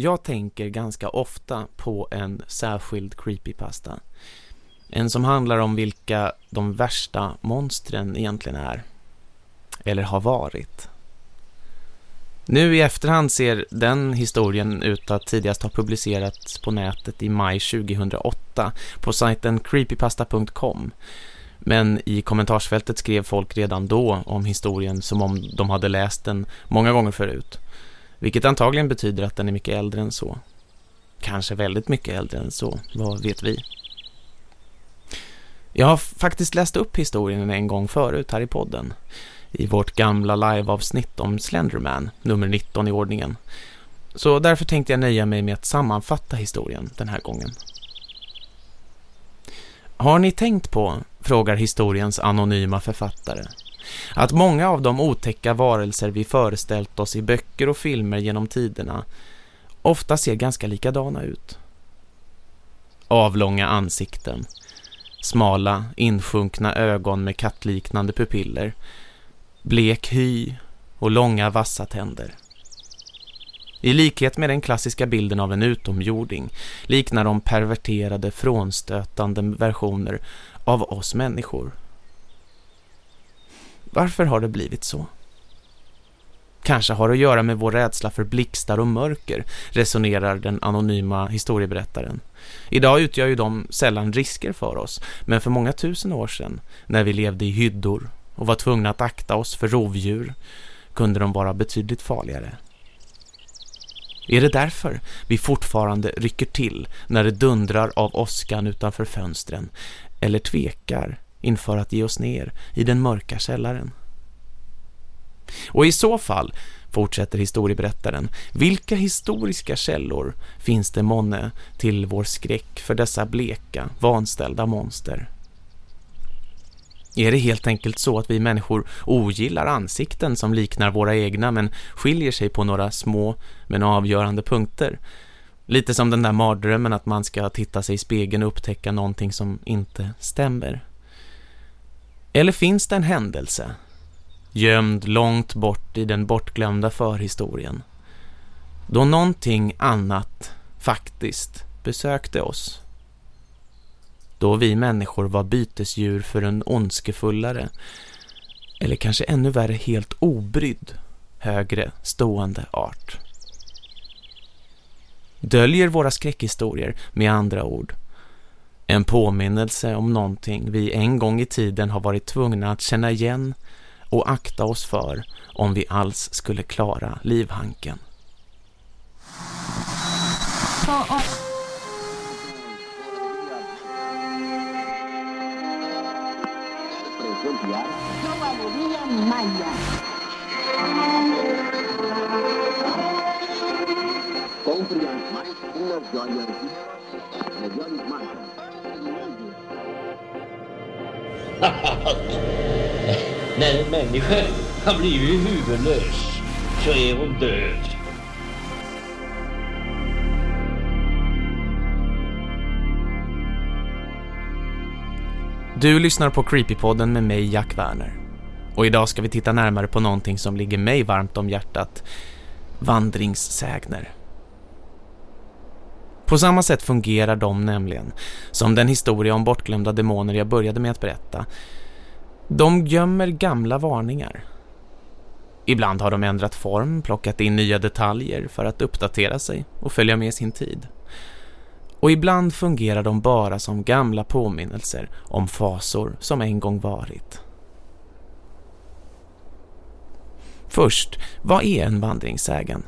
Jag tänker ganska ofta på en särskild creepypasta. En som handlar om vilka de värsta monstren egentligen är. Eller har varit. Nu i efterhand ser den historien ut att tidigast ha publicerats på nätet i maj 2008 på sajten creepypasta.com. Men i kommentarsfältet skrev folk redan då om historien som om de hade läst den många gånger förut. Vilket antagligen betyder att den är mycket äldre än så. Kanske väldigt mycket äldre än så, vad vet vi? Jag har faktiskt läst upp historien en gång förut här i podden. I vårt gamla liveavsnitt om Slenderman, nummer 19 i ordningen. Så därför tänkte jag nöja mig med att sammanfatta historien den här gången. Har ni tänkt på, frågar historiens anonyma författare, att många av de otäcka varelser vi föreställt oss i böcker och filmer genom tiderna ofta ser ganska likadana ut. Avlånga ansikten, smala, insjunkna ögon med kattliknande pupiller, blek hy och långa vassa tänder. I likhet med den klassiska bilden av en utomjording liknar de perverterade, frånstötande versioner av oss människor. Varför har det blivit så? Kanske har det att göra med vår rädsla för blixtar och mörker, resonerar den anonyma historieberättaren. Idag utgör ju de sällan risker för oss, men för många tusen år sedan, när vi levde i hyddor och var tvungna att akta oss för rovdjur, kunde de vara betydligt farligare. Är det därför vi fortfarande rycker till när det dundrar av åskan utanför fönstren eller tvekar inför att ge oss ner i den mörka källaren? Och i så fall, fortsätter historieberättaren, vilka historiska källor finns det månne till vår skräck för dessa bleka, vanställda monster? Är det helt enkelt så att vi människor ogillar ansikten som liknar våra egna men skiljer sig på några små men avgörande punkter? Lite som den där mardrömmen att man ska titta sig i spegeln och upptäcka någonting som inte stämmer. Eller finns det en händelse, gömd långt bort i den bortglömda förhistorien, då någonting annat faktiskt besökte oss? då vi människor var bytesdjur för en ondskefullare, eller kanske ännu värre helt obrydd, högre stående art. Döljer våra skräckhistorier med andra ord en påminnelse om någonting vi en gång i tiden har varit tvungna att känna igen och akta oss för om vi alls skulle klara livhanken. När en människa har blivit huvudlös så är hon död. Du lyssnar på Creepypodden med mig, Jack Werner. Och idag ska vi titta närmare på någonting som ligger mig varmt om hjärtat. Vandringssägner. På samma sätt fungerar de nämligen, som den historia om bortglömda demoner jag började med att berätta. De gömmer gamla varningar. Ibland har de ändrat form, plockat in nya detaljer för att uppdatera sig och följa med sin tid och ibland fungerar de bara som gamla påminnelser om fasor som en gång varit. Först, vad är en vandringssägen?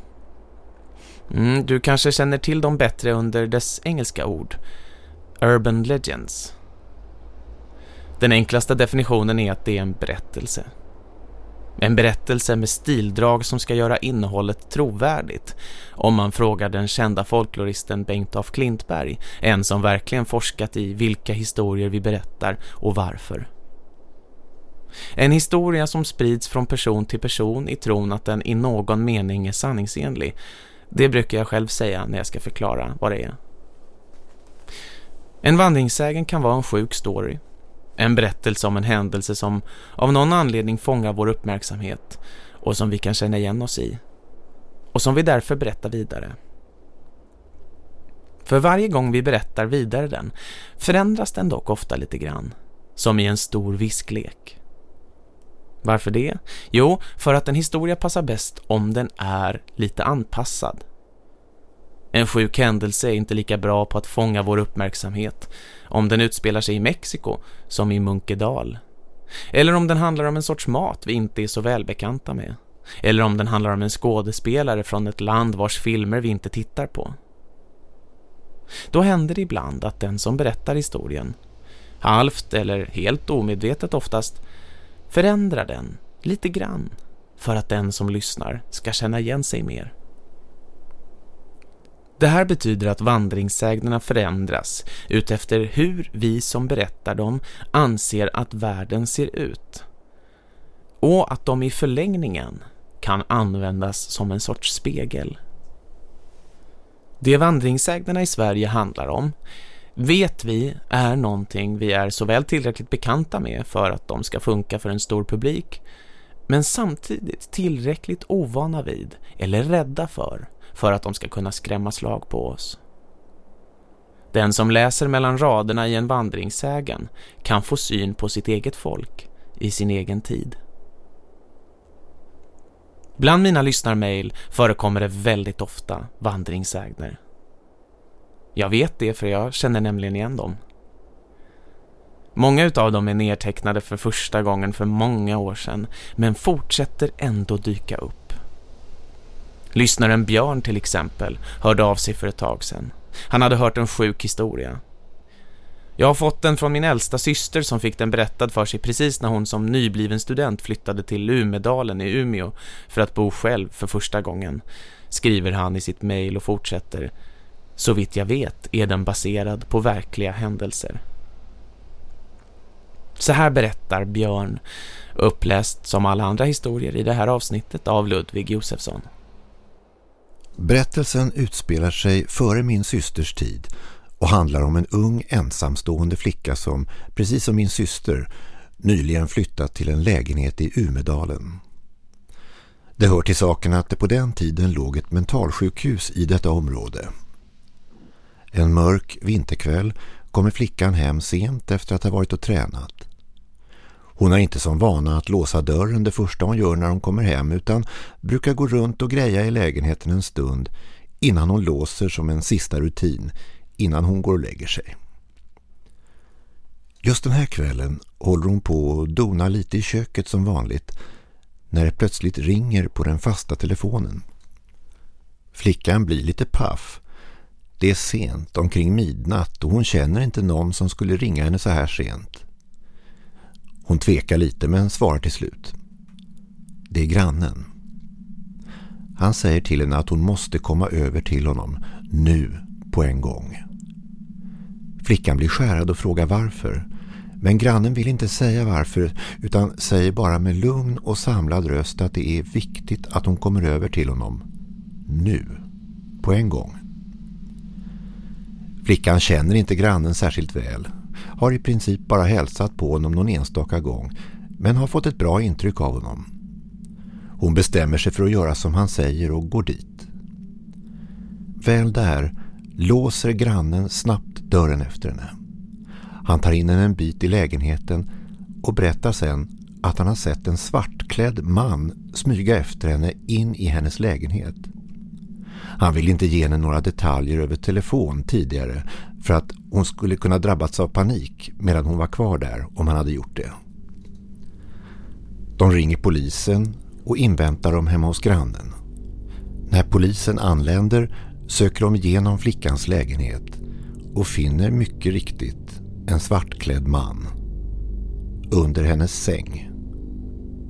Mm, du kanske känner till dem bättre under dess engelska ord. Urban Legends. Den enklaste definitionen är att det är en berättelse. En berättelse med stildrag som ska göra innehållet trovärdigt. Om man frågar den kända folkloristen Bengt af Klintberg, en som verkligen forskat i vilka historier vi berättar och varför. En historia som sprids från person till person i tron att den i någon mening är sanningsenlig. Det brukar jag själv säga när jag ska förklara vad det är. En vandringssägen kan vara en sjuk story en berättelse om en händelse som av någon anledning fångar vår uppmärksamhet och som vi kan känna igen oss i. Och som vi därför berättar vidare. För varje gång vi berättar vidare den förändras den dock ofta lite grann, som i en stor visklek. Varför det? Jo, för att en historia passar bäst om den är lite anpassad. En sjuk händelse är inte lika bra på att fånga vår uppmärksamhet om den utspelar sig i Mexiko som i Munkedal. Eller om den handlar om en sorts mat vi inte är så välbekanta med. Eller om den handlar om en skådespelare från ett land vars filmer vi inte tittar på. Då händer det ibland att den som berättar historien, halvt eller helt omedvetet oftast, Förändra den lite grann för att den som lyssnar ska känna igen sig mer. Det här betyder att vandringssägnerna förändras utefter hur vi som berättar dem anser att världen ser ut. Och att de i förlängningen kan användas som en sorts spegel. Det vandringssägnerna i Sverige handlar om vet vi är någonting vi är såväl tillräckligt bekanta med för att de ska funka för en stor publik men samtidigt tillräckligt ovana vid eller rädda för för att de ska kunna skrämma slag på oss. Den som läser mellan raderna i en vandringssägen kan få syn på sitt eget folk i sin egen tid. Bland mina lyssnarmail förekommer det väldigt ofta vandringssägner. Jag vet det för jag känner nämligen igen dem. Många utav dem är nedtecknade för första gången för många år sedan men fortsätter ändå dyka upp. Lyssnaren Björn till exempel hörde av sig för ett tag sedan. Han hade hört en sjuk historia. Jag har fått den från min äldsta syster som fick den berättad för sig precis när hon som nybliven student flyttade till Umedalen i Umeå för att bo själv för första gången, skriver han i sitt mejl och fortsätter. Så vitt jag vet är den baserad på verkliga händelser. Så här berättar Björn, uppläst som alla andra historier i det här avsnittet av Ludvig Josefsson. Berättelsen utspelar sig före min systers tid och handlar om en ung ensamstående flicka som, precis som min syster, nyligen flyttat till en lägenhet i Umedalen. Det hör till saken att det på den tiden låg ett mentalsjukhus i detta område. En mörk vinterkväll kommer flickan hem sent efter att ha varit och tränat. Hon har inte som vana att låsa dörren det första hon gör när hon kommer hem utan brukar gå runt och greja i lägenheten en stund innan hon låser som en sista rutin innan hon går och lägger sig. Just den här kvällen håller hon på och donar lite i köket som vanligt när det plötsligt ringer på den fasta telefonen. Flickan blir lite paff. Det är sent, omkring midnatt och hon känner inte någon som skulle ringa henne så här sent. Hon tvekar lite men svarar till slut. Det är grannen. Han säger till henne att hon måste komma över till honom nu på en gång. Flickan blir skärad och frågar varför. Men grannen vill inte säga varför utan säger bara med lugn och samlad röst att det är viktigt att hon kommer över till honom. Nu. På en gång. Flickan känner inte grannen särskilt väl. Har i princip bara hälsat på honom någon enstaka gång men har fått ett bra intryck av honom. Hon bestämmer sig för att göra som han säger och går dit. Väl där låser grannen snabbt dörren efter henne. Han tar in henne en bit i lägenheten och berättar sen att han har sett en svartklädd man smyga efter henne in i hennes lägenhet. Han vill inte ge henne några detaljer över telefon tidigare för att hon skulle kunna drabbats av panik medan hon var kvar där om han hade gjort det. De ringer polisen och inväntar dem hemma hos grannen. När polisen anländer söker de igenom flickans lägenhet och finner mycket riktigt en svartklädd man under hennes säng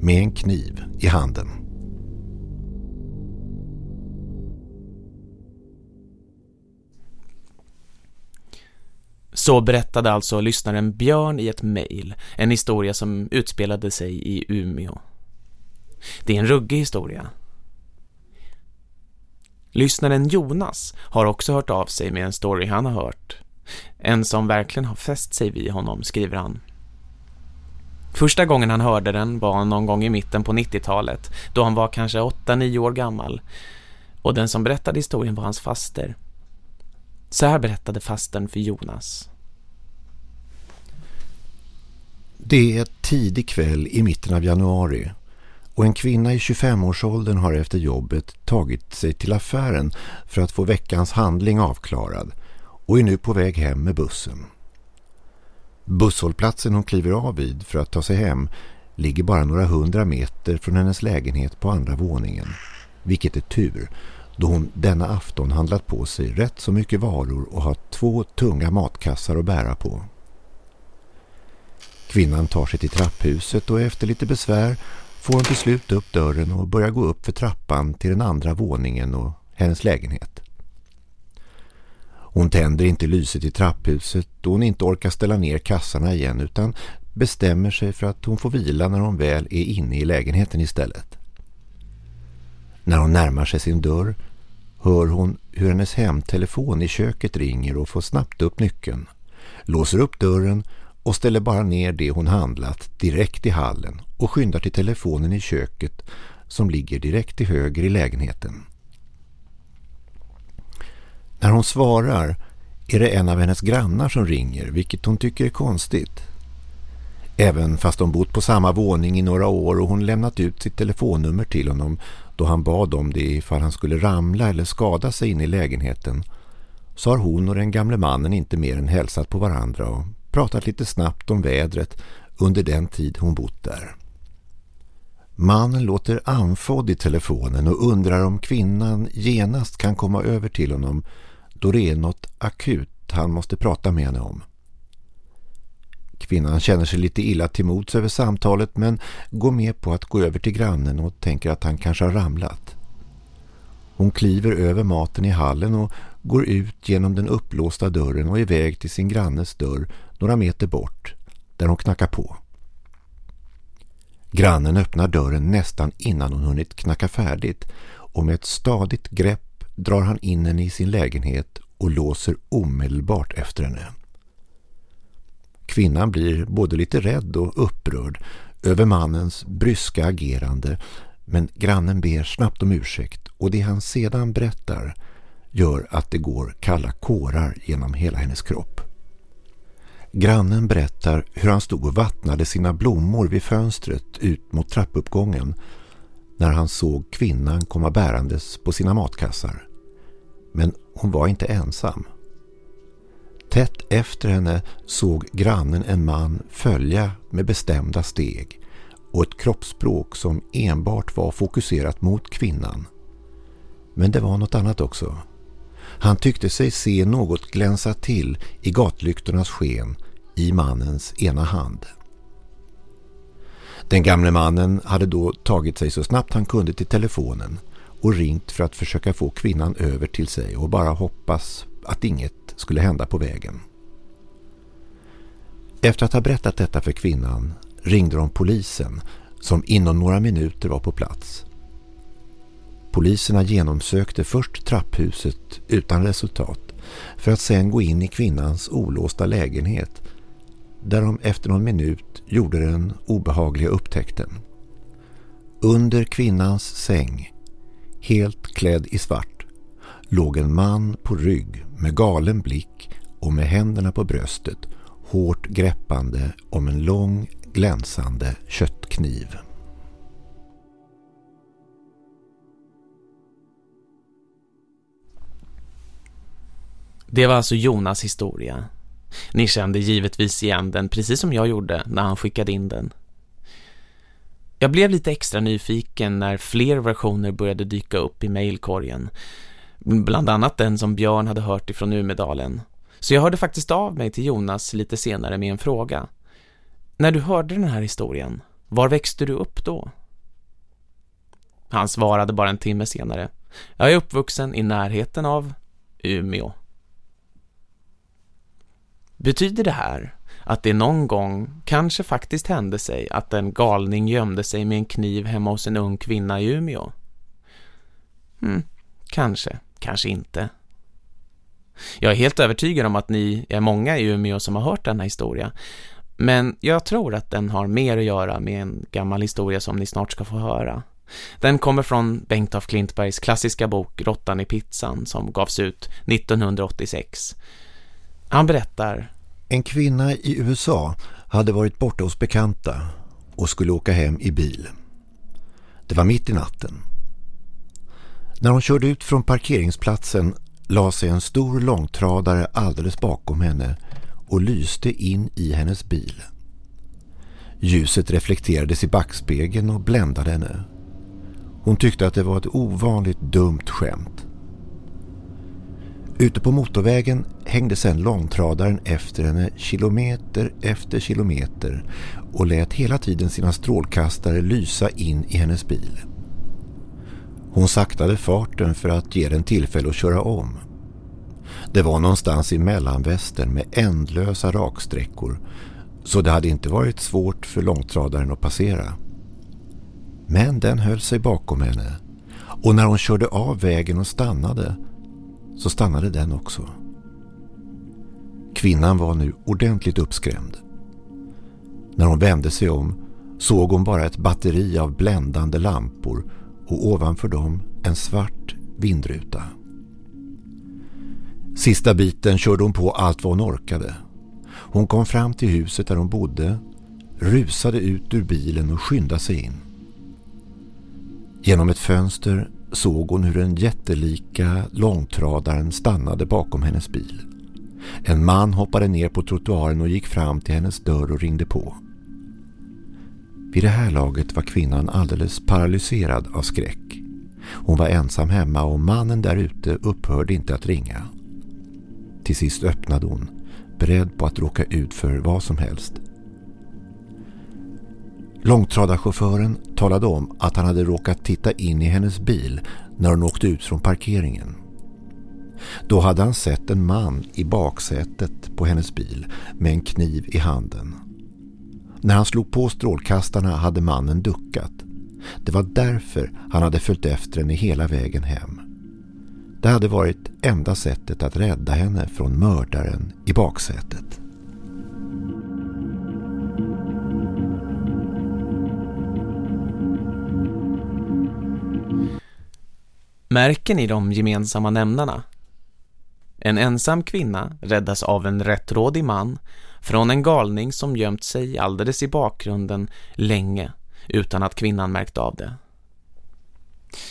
med en kniv i handen. Så berättade alltså lyssnaren Björn i ett mejl en historia som utspelade sig i Umeå. Det är en ruggig historia. Lyssnaren Jonas har också hört av sig med en story han har hört. En som verkligen har fäst sig vid honom, skriver han. Första gången han hörde den var någon gång i mitten på 90-talet, då han var kanske 8-9 år gammal. Och den som berättade historien var hans faster. Så här berättade fasten för Jonas. Det är tidig kväll i mitten av januari och en kvinna i 25-årsåldern har efter jobbet tagit sig till affären för att få veckans handling avklarad och är nu på väg hem med bussen. Busshållplatsen hon kliver av vid för att ta sig hem ligger bara några hundra meter från hennes lägenhet på andra våningen. Vilket är tur då hon denna afton handlat på sig rätt så mycket varor och har två tunga matkassar att bära på. Kvinnan tar sig till trapphuset och efter lite besvär får hon till slut upp dörren och börjar gå upp för trappan till den andra våningen och hennes lägenhet. Hon tänder inte lyset i trapphuset då hon inte orkar ställa ner kassarna igen utan bestämmer sig för att hon får vila när hon väl är inne i lägenheten istället. När hon närmar sig sin dörr hör hon hur hennes hemtelefon i köket ringer och får snabbt upp nyckeln. Låser upp dörren och ställer bara ner det hon handlat direkt i hallen och skyndar till telefonen i köket som ligger direkt till höger i lägenheten. När hon svarar är det en av hennes grannar som ringer vilket hon tycker är konstigt. Även fast de bott på samma våning i några år och hon lämnat ut sitt telefonnummer till honom då han bad om det ifall han skulle ramla eller skada sig in i lägenheten så har hon och den gamle mannen inte mer än hälsat på varandra och pratat lite snabbt om vädret under den tid hon bott där. Mannen låter anfådd i telefonen och undrar om kvinnan genast kan komma över till honom då det är något akut han måste prata med henne om. Kvinnan känner sig lite illa till mots över samtalet men går med på att gå över till grannen och tänker att han kanske har ramlat. Hon kliver över maten i hallen och går ut genom den upplåsta dörren och iväg till sin grannes dörr några meter bort där hon knackar på. Grannen öppnar dörren nästan innan hon hunnit knacka färdigt och med ett stadigt grepp drar han in henne i sin lägenhet och låser omedelbart efter henne. Kvinnan blir både lite rädd och upprörd över mannens bryska agerande men grannen ber snabbt om ursäkt och det han sedan berättar gör att det går kalla kårar genom hela hennes kropp. Grannen berättar hur han stod och vattnade sina blommor vid fönstret ut mot trappuppgången när han såg kvinnan komma bärandes på sina matkassar. Men hon var inte ensam. Tätt efter henne såg grannen en man följa med bestämda steg och ett kroppsspråk som enbart var fokuserat mot kvinnan. Men det var något annat också. Han tyckte sig se något glänsa till i gatlyktornas sken i mannens ena hand. Den gamle mannen hade då tagit sig så snabbt han kunde till telefonen och ringt för att försöka få kvinnan över till sig och bara hoppas att inget skulle hända på vägen. Efter att ha berättat detta för kvinnan ringde de polisen som inom några minuter var på plats. Poliserna genomsökte först trapphuset utan resultat för att sedan gå in i kvinnans olåsta lägenhet där de efter någon minut gjorde den obehagliga upptäckten. Under kvinnans säng, helt klädd i svart, låg en man på rygg med galen blick och med händerna på bröstet hårt greppande om en lång glänsande köttkniv. Det var alltså Jonas historia. Ni kände givetvis igen den precis som jag gjorde när han skickade in den. Jag blev lite extra nyfiken när fler versioner började dyka upp i mejlkorgen. Bland annat den som Björn hade hört ifrån Umedalen. Så jag hörde faktiskt av mig till Jonas lite senare med en fråga. När du hörde den här historien, var växte du upp då? Han svarade bara en timme senare. Jag är uppvuxen i närheten av Umeå. Betyder det här att det någon gång kanske faktiskt hände sig att en galning gömde sig med en kniv hemma hos en ung kvinna i Umeå? Hmm, kanske, kanske inte. Jag är helt övertygad om att ni är många i Umeå som har hört denna historia. Men jag tror att den har mer att göra med en gammal historia som ni snart ska få höra. Den kommer från Bengt af Klintbergs klassiska bok Råttan i pizzan som gavs ut 1986. Han berättar En kvinna i USA hade varit borta hos bekanta och skulle åka hem i bil. Det var mitt i natten. När hon körde ut från parkeringsplatsen la sig en stor långtradare alldeles bakom henne och lyste in i hennes bil. Ljuset reflekterades i backspegeln och bländade henne. Hon tyckte att det var ett ovanligt dumt skämt. Ute på motorvägen hängde sedan långtradaren efter henne kilometer efter kilometer och lät hela tiden sina strålkastare lysa in i hennes bil. Hon saktade farten för att ge den tillfälle att köra om. Det var någonstans i mellanvästern med ändlösa raksträckor så det hade inte varit svårt för långtradaren att passera. Men den höll sig bakom henne och när hon körde av vägen och stannade så stannade den också. Kvinnan var nu ordentligt uppskrämd. När hon vände sig om såg hon bara ett batteri av bländande lampor och ovanför dem en svart vindruta. Sista biten körde hon på allt vad hon orkade. Hon kom fram till huset där hon bodde, rusade ut ur bilen och skyndade sig in. Genom ett fönster såg hon hur den jättelika långtradaren stannade bakom hennes bil. En man hoppade ner på trottoaren och gick fram till hennes dörr och ringde på. Vid det här laget var kvinnan alldeles paralyserad av skräck. Hon var ensam hemma och mannen där ute upphörde inte att ringa. Till sist öppnade hon, beredd på att råka ut för vad som helst. Långtradarchauffören talade om att han hade råkat titta in i hennes bil när hon åkte ut från parkeringen. Då hade han sett en man i baksätet på hennes bil med en kniv i handen. När han slog på strålkastarna hade mannen duckat. Det var därför han hade följt efter henne hela vägen hem. Det hade varit enda sättet att rädda henne från mördaren i baksätet. Märker ni de gemensamma nämnarna? En ensam kvinna räddas av en rättrådig man från en galning som gömt sig alldeles i bakgrunden länge utan att kvinnan märkt av det.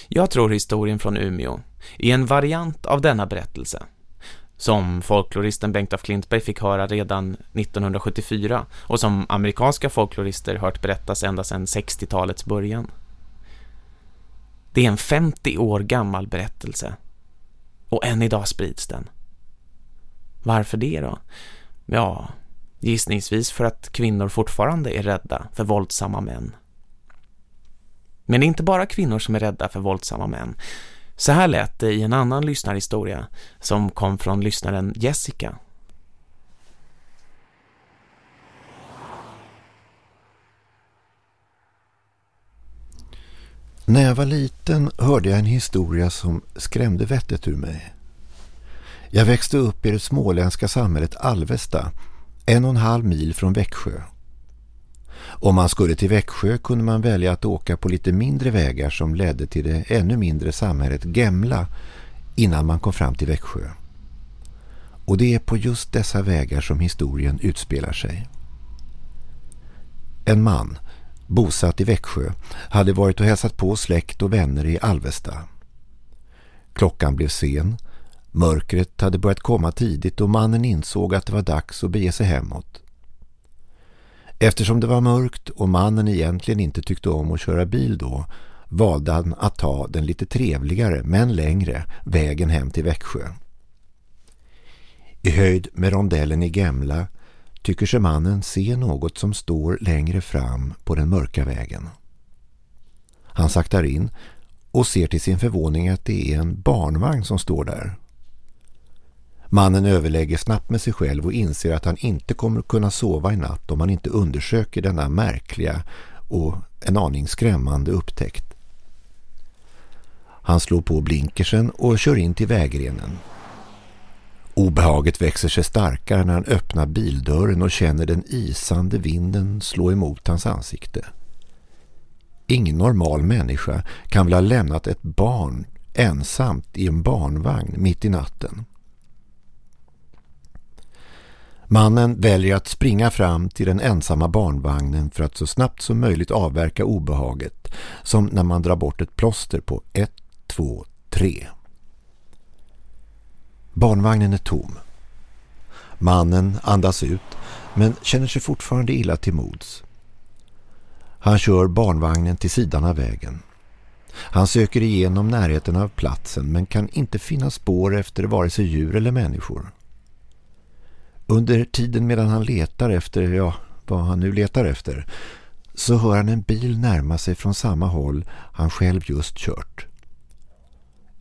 Jag tror historien från Umeå är en variant av denna berättelse som folkloristen Bengt af Klintberg fick höra redan 1974 och som amerikanska folklorister hört berättas ända sedan 60-talets början. Det är en 50 år gammal berättelse och än idag sprids den. Varför det då? Ja, gissningsvis för att kvinnor fortfarande är rädda för våldsamma män. Men det är inte bara kvinnor som är rädda för våldsamma män. Så här lät det i en annan lyssnarhistoria som kom från lyssnaren Jessica. När jag var liten hörde jag en historia som skrämde vettet ur mig. Jag växte upp i det småländska samhället Alvesta, en och en halv mil från Växjö. Om man skulle till Växjö kunde man välja att åka på lite mindre vägar som ledde till det ännu mindre samhället Gemla innan man kom fram till Växjö. Och det är på just dessa vägar som historien utspelar sig. En man, bosatt i Växjö, hade varit och hälsat på släkt och vänner i Alvesta. Klockan blev sen, mörkret hade börjat komma tidigt och mannen insåg att det var dags att bege sig hemåt. Eftersom det var mörkt och mannen egentligen inte tyckte om att köra bil då valde han att ta den lite trevligare men längre vägen hem till Växjö. I höjd med rondellen i Gemla tycker sig mannen se något som står längre fram på den mörka vägen. Han saktar in och ser till sin förvåning att det är en barnvagn som står där. Mannen överlägger snabbt med sig själv och inser att han inte kommer kunna sova i natt om han inte undersöker denna märkliga och en aning skrämmande upptäckt. Han slår på blinkersen och kör in till vägrenen. Obehaget växer sig starkare när han öppnar bildörren och känner den isande vinden slå emot hans ansikte. Ingen normal människa kan väl ha lämnat ett barn ensamt i en barnvagn mitt i natten. Mannen väljer att springa fram till den ensamma barnvagnen för att så snabbt som möjligt avverka obehaget som när man drar bort ett plåster på ett, två, tre. Barnvagnen är tom. Mannen andas ut men känner sig fortfarande illa till mods. Han kör barnvagnen till sidan av vägen. Han söker igenom närheten av platsen men kan inte finna spår efter vare sig djur eller människor. Under tiden medan han letar efter, ja, vad han nu letar efter, så hör han en bil närma sig från samma håll han själv just kört.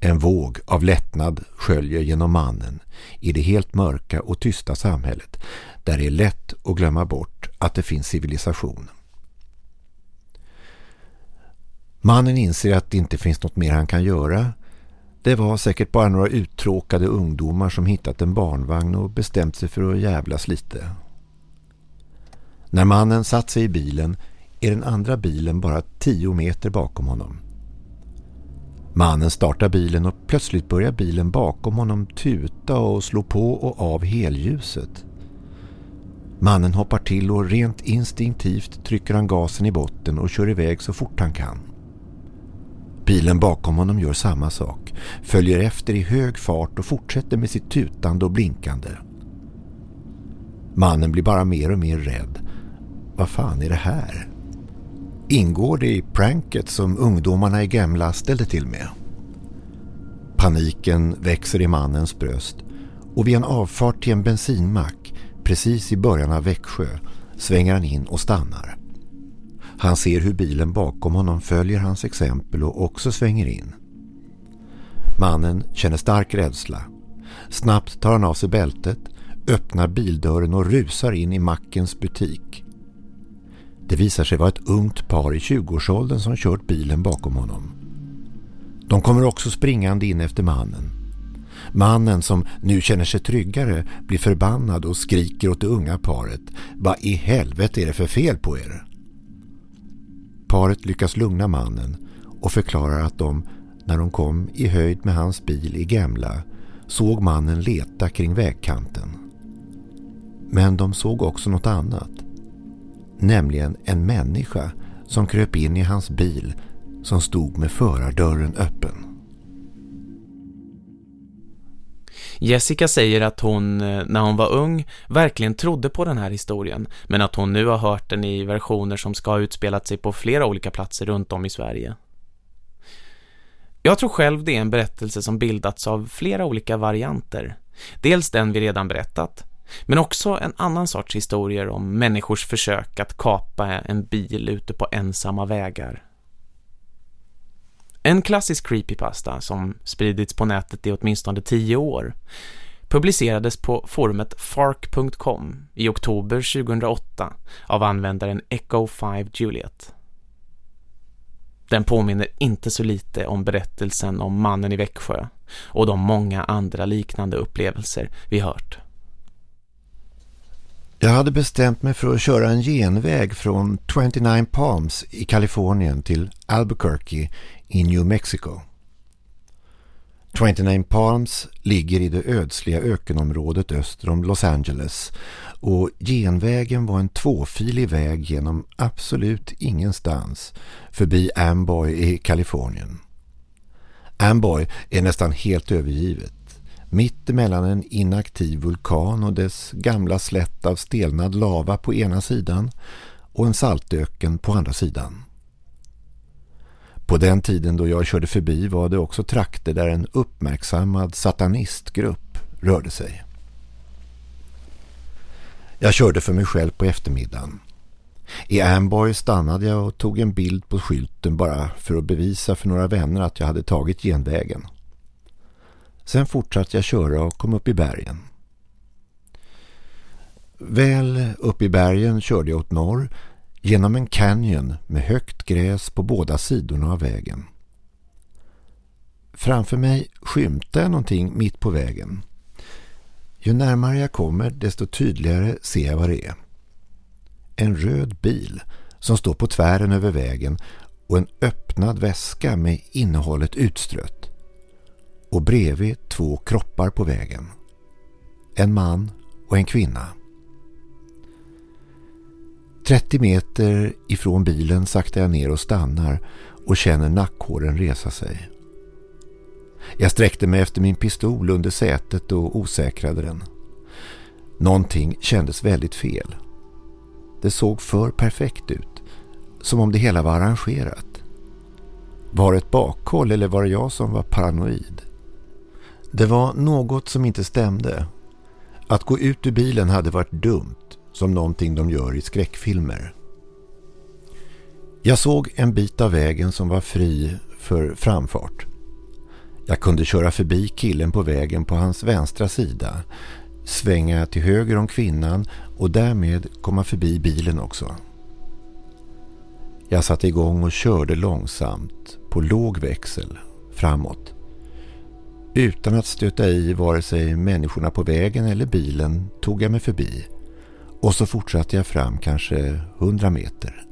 En våg av lättnad sköljer genom mannen i det helt mörka och tysta samhället där det är lätt att glömma bort att det finns civilisation. Mannen inser att det inte finns något mer han kan göra. Det var säkert bara några uttråkade ungdomar som hittat en barnvagn och bestämt sig för att jävlas lite. När mannen satt sig i bilen är den andra bilen bara tio meter bakom honom. Mannen startar bilen och plötsligt börjar bilen bakom honom tuta och slå på och av helljuset. Mannen hoppar till och rent instinktivt trycker han gasen i botten och kör iväg så fort han kan. Bilen bakom honom gör samma sak, följer efter i hög fart och fortsätter med sitt tutande och blinkande. Mannen blir bara mer och mer rädd. Vad fan är det här? Ingår det i pranket som ungdomarna i Gemla ställde till med? Paniken växer i mannens bröst och vid en avfart till en bensinmack precis i början av Växjö svänger han in och stannar. Han ser hur bilen bakom honom följer hans exempel och också svänger in. Mannen känner stark rädsla. Snabbt tar han av sig bältet, öppnar bildörren och rusar in i mackens butik. Det visar sig vara ett ungt par i 20-årsåldern som kört bilen bakom honom. De kommer också springande in efter mannen. Mannen som nu känner sig tryggare blir förbannad och skriker åt det unga paret. Vad i helvete är det för fel på er? Paret lyckas lugna mannen och förklarar att de, när de kom i höjd med hans bil i Gemla, såg mannen leta kring vägkanten. Men de såg också något annat. Nämligen en människa som kröp in i hans bil som stod med förardörren öppen. Jessica säger att hon, eh, när hon var ung, verkligen trodde på den här historien, men att hon nu har hört den i versioner som ska ha utspelat sig på flera olika platser runt om i Sverige. Jag tror själv det är en berättelse som bildats av flera olika varianter. Dels den vi redan berättat, men också en annan sorts historier om människors försök att kapa en bil ute på ensamma vägar. En klassisk creepypasta som spridits på nätet i åtminstone tio år publicerades på forumet fark.com i oktober 2008 av användaren Echo5 Juliet. Den påminner inte så lite om berättelsen om mannen i Växjö och de många andra liknande upplevelser vi hört. Jag hade bestämt mig för att köra en genväg från 29 Palms i Kalifornien till Albuquerque i New Mexico. 29 Palms ligger i det ödsliga ökenområdet öster om Los Angeles och genvägen var en tvåfilig väg genom absolut ingenstans förbi Amboy i Kalifornien. Amboy är nästan helt övergivet. Mitt emellan en inaktiv vulkan och dess gamla slätt av stelnad lava på ena sidan och en saltöken på andra sidan. På den tiden då jag körde förbi var det också trakter där en uppmärksammad satanistgrupp rörde sig. Jag körde för mig själv på eftermiddagen. I Amboy stannade jag och tog en bild på skylten bara för att bevisa för några vänner att jag hade tagit genvägen. Sen fortsatte jag köra och kom upp i bergen. Väl upp i bergen körde jag åt norr genom en canyon med högt gräs på båda sidorna av vägen. Framför mig skymtar jag någonting mitt på vägen. Ju närmare jag kommer desto tydligare ser jag vad det är. En röd bil som står på tvären över vägen och en öppnad väska med innehållet utstrött. Och bredvid två kroppar på vägen. En man och en kvinna. 30 meter ifrån bilen saktar jag ner och stannar och känner nackhåren resa sig. Jag sträckte mig efter min pistol under sätet och osäkrade den. Någonting kändes väldigt fel. Det såg för perfekt ut, som om det hela var arrangerat. Var det ett bakhåll eller var det jag som var paranoid? Det var något som inte stämde. Att gå ut ur bilen hade varit dumt, som någonting de gör i skräckfilmer. Jag såg en bit av vägen som var fri för framfart. Jag kunde köra förbi killen på vägen på hans vänstra sida, svänga till höger om kvinnan och därmed komma förbi bilen också. Jag satte igång och körde långsamt, på låg växel, framåt. Utan att stöta i vare sig människorna på vägen eller bilen tog jag mig förbi och så fortsatte jag fram kanske hundra meter.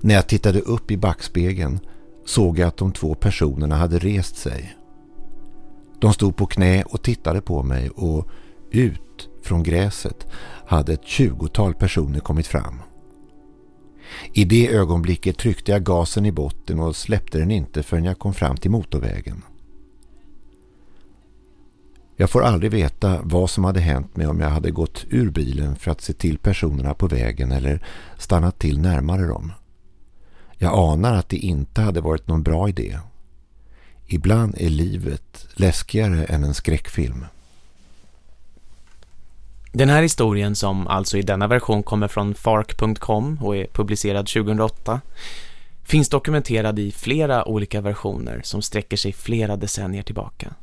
När jag tittade upp i backspegeln såg jag att de två personerna hade rest sig. De stod på knä och tittade på mig och ut från gräset hade ett tjugotal personer kommit fram. I det ögonblicket tryckte jag gasen i botten och släppte den inte förrän jag kom fram till motorvägen. Jag får aldrig veta vad som hade hänt mig om jag hade gått ur bilen för att se till personerna på vägen eller stannat till närmare dem. Jag anar att det inte hade varit någon bra idé. Ibland är livet läskigare än en skräckfilm. Den här historien som alltså i denna version kommer från fark.com och är publicerad 2008 finns dokumenterad i flera olika versioner som sträcker sig flera decennier tillbaka.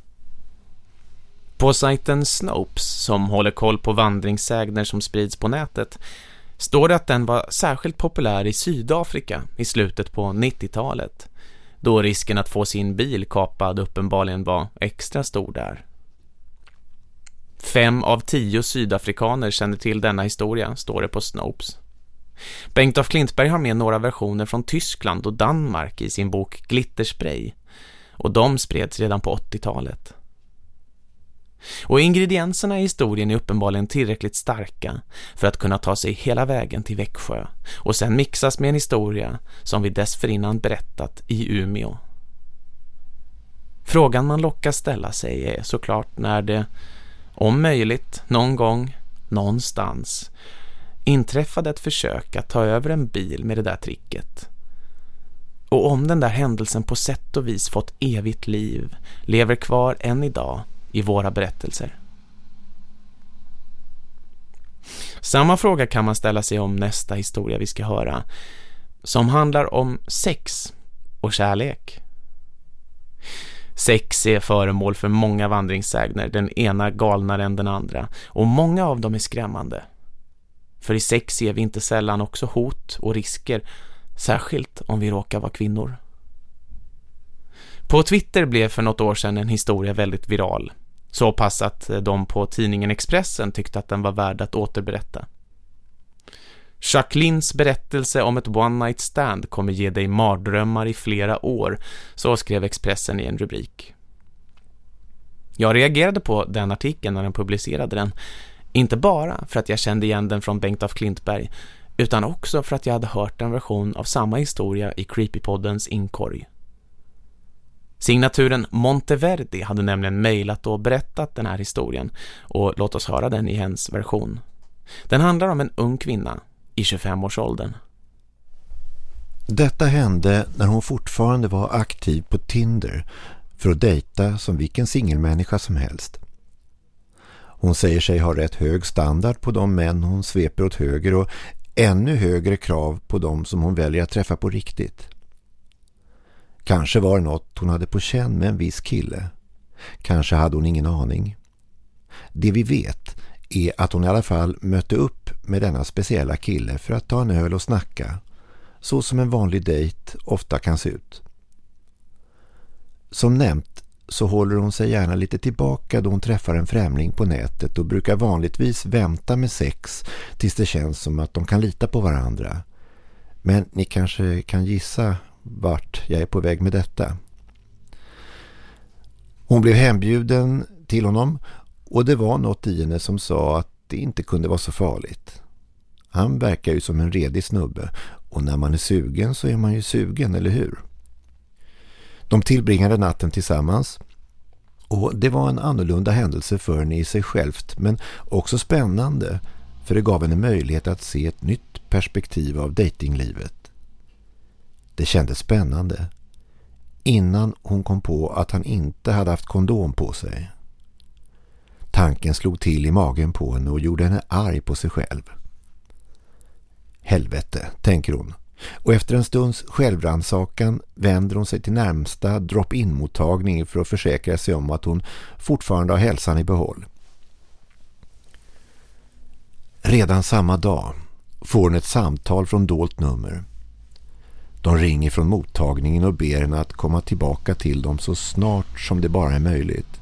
På sajten Snopes, som håller koll på vandringssägner som sprids på nätet, står det att den var särskilt populär i Sydafrika i slutet på 90-talet, då risken att få sin bil kapad uppenbarligen var extra stor där. Fem av tio sydafrikaner känner till denna historia, står det på Snopes. Bengt af Klintberg har med några versioner från Tyskland och Danmark i sin bok Glitterspray, och de spreds redan på 80-talet. Och ingredienserna i historien är uppenbarligen tillräckligt starka för att kunna ta sig hela vägen till Växjö och sen mixas med en historia som vi dessförinnan berättat i Umeå. Frågan man lockas ställa sig är såklart när det, om möjligt, någon gång, någonstans, inträffade ett försök att ta över en bil med det där tricket. Och om den där händelsen på sätt och vis fått evigt liv, lever kvar än idag i våra berättelser. Samma fråga kan man ställa sig om nästa historia vi ska höra, som handlar om sex och kärlek. Sex är föremål för många vandringssägner, den ena galnare än den andra, och många av dem är skrämmande. För i sex ser vi inte sällan också hot och risker, särskilt om vi råkar vara kvinnor. På Twitter blev för något år sedan en historia väldigt viral. Så pass att eh, de på tidningen Expressen tyckte att den var värd att återberätta. Jacquelines berättelse om ett one night stand kommer ge dig mardrömmar i flera år, så skrev Expressen i en rubrik. Jag reagerade på den artikeln när den publicerade den, inte bara för att jag kände igen den från Bengt af Klintberg, utan också för att jag hade hört en version av samma historia i Creepypoddens inkorg. Signaturen Monteverdi hade nämligen mejlat och berättat den här historien och låt oss höra den i hens version. Den handlar om en ung kvinna i 25-årsåldern. Detta hände när hon fortfarande var aktiv på Tinder för att dejta som vilken singelmänniska som helst. Hon säger sig ha rätt hög standard på de män hon sveper åt höger och ännu högre krav på de som hon väljer att träffa på riktigt. Kanske var det något hon hade på känn med en viss kille. Kanske hade hon ingen aning. Det vi vet är att hon i alla fall mötte upp med denna speciella kille för att ta en öl och snacka. Så som en vanlig dejt ofta kan se ut. Som nämnt så håller hon sig gärna lite tillbaka då hon träffar en främling på nätet och brukar vanligtvis vänta med sex tills det känns som att de kan lita på varandra. Men ni kanske kan gissa vart jag är på väg med detta. Hon blev hembjuden till honom och det var något i henne som sa att det inte kunde vara så farligt. Han verkar ju som en redig snubbe och när man är sugen så är man ju sugen, eller hur? De tillbringade natten tillsammans och det var en annorlunda händelse för henne i sig självt men också spännande för det gav henne möjlighet att se ett nytt perspektiv av datinglivet. Det kändes spännande innan hon kom på att han inte hade haft kondom på sig. Tanken slog till i magen på henne och gjorde henne arg på sig själv. Helvete, tänker hon. Och efter en stunds självrannsakan vänder hon sig till närmsta drop-in-mottagning för att försäkra sig om att hon fortfarande har hälsan i behåll. Redan samma dag får hon ett samtal från dolt nummer. De ringer från mottagningen och ber henne att komma tillbaka till dem så snart som det bara är möjligt.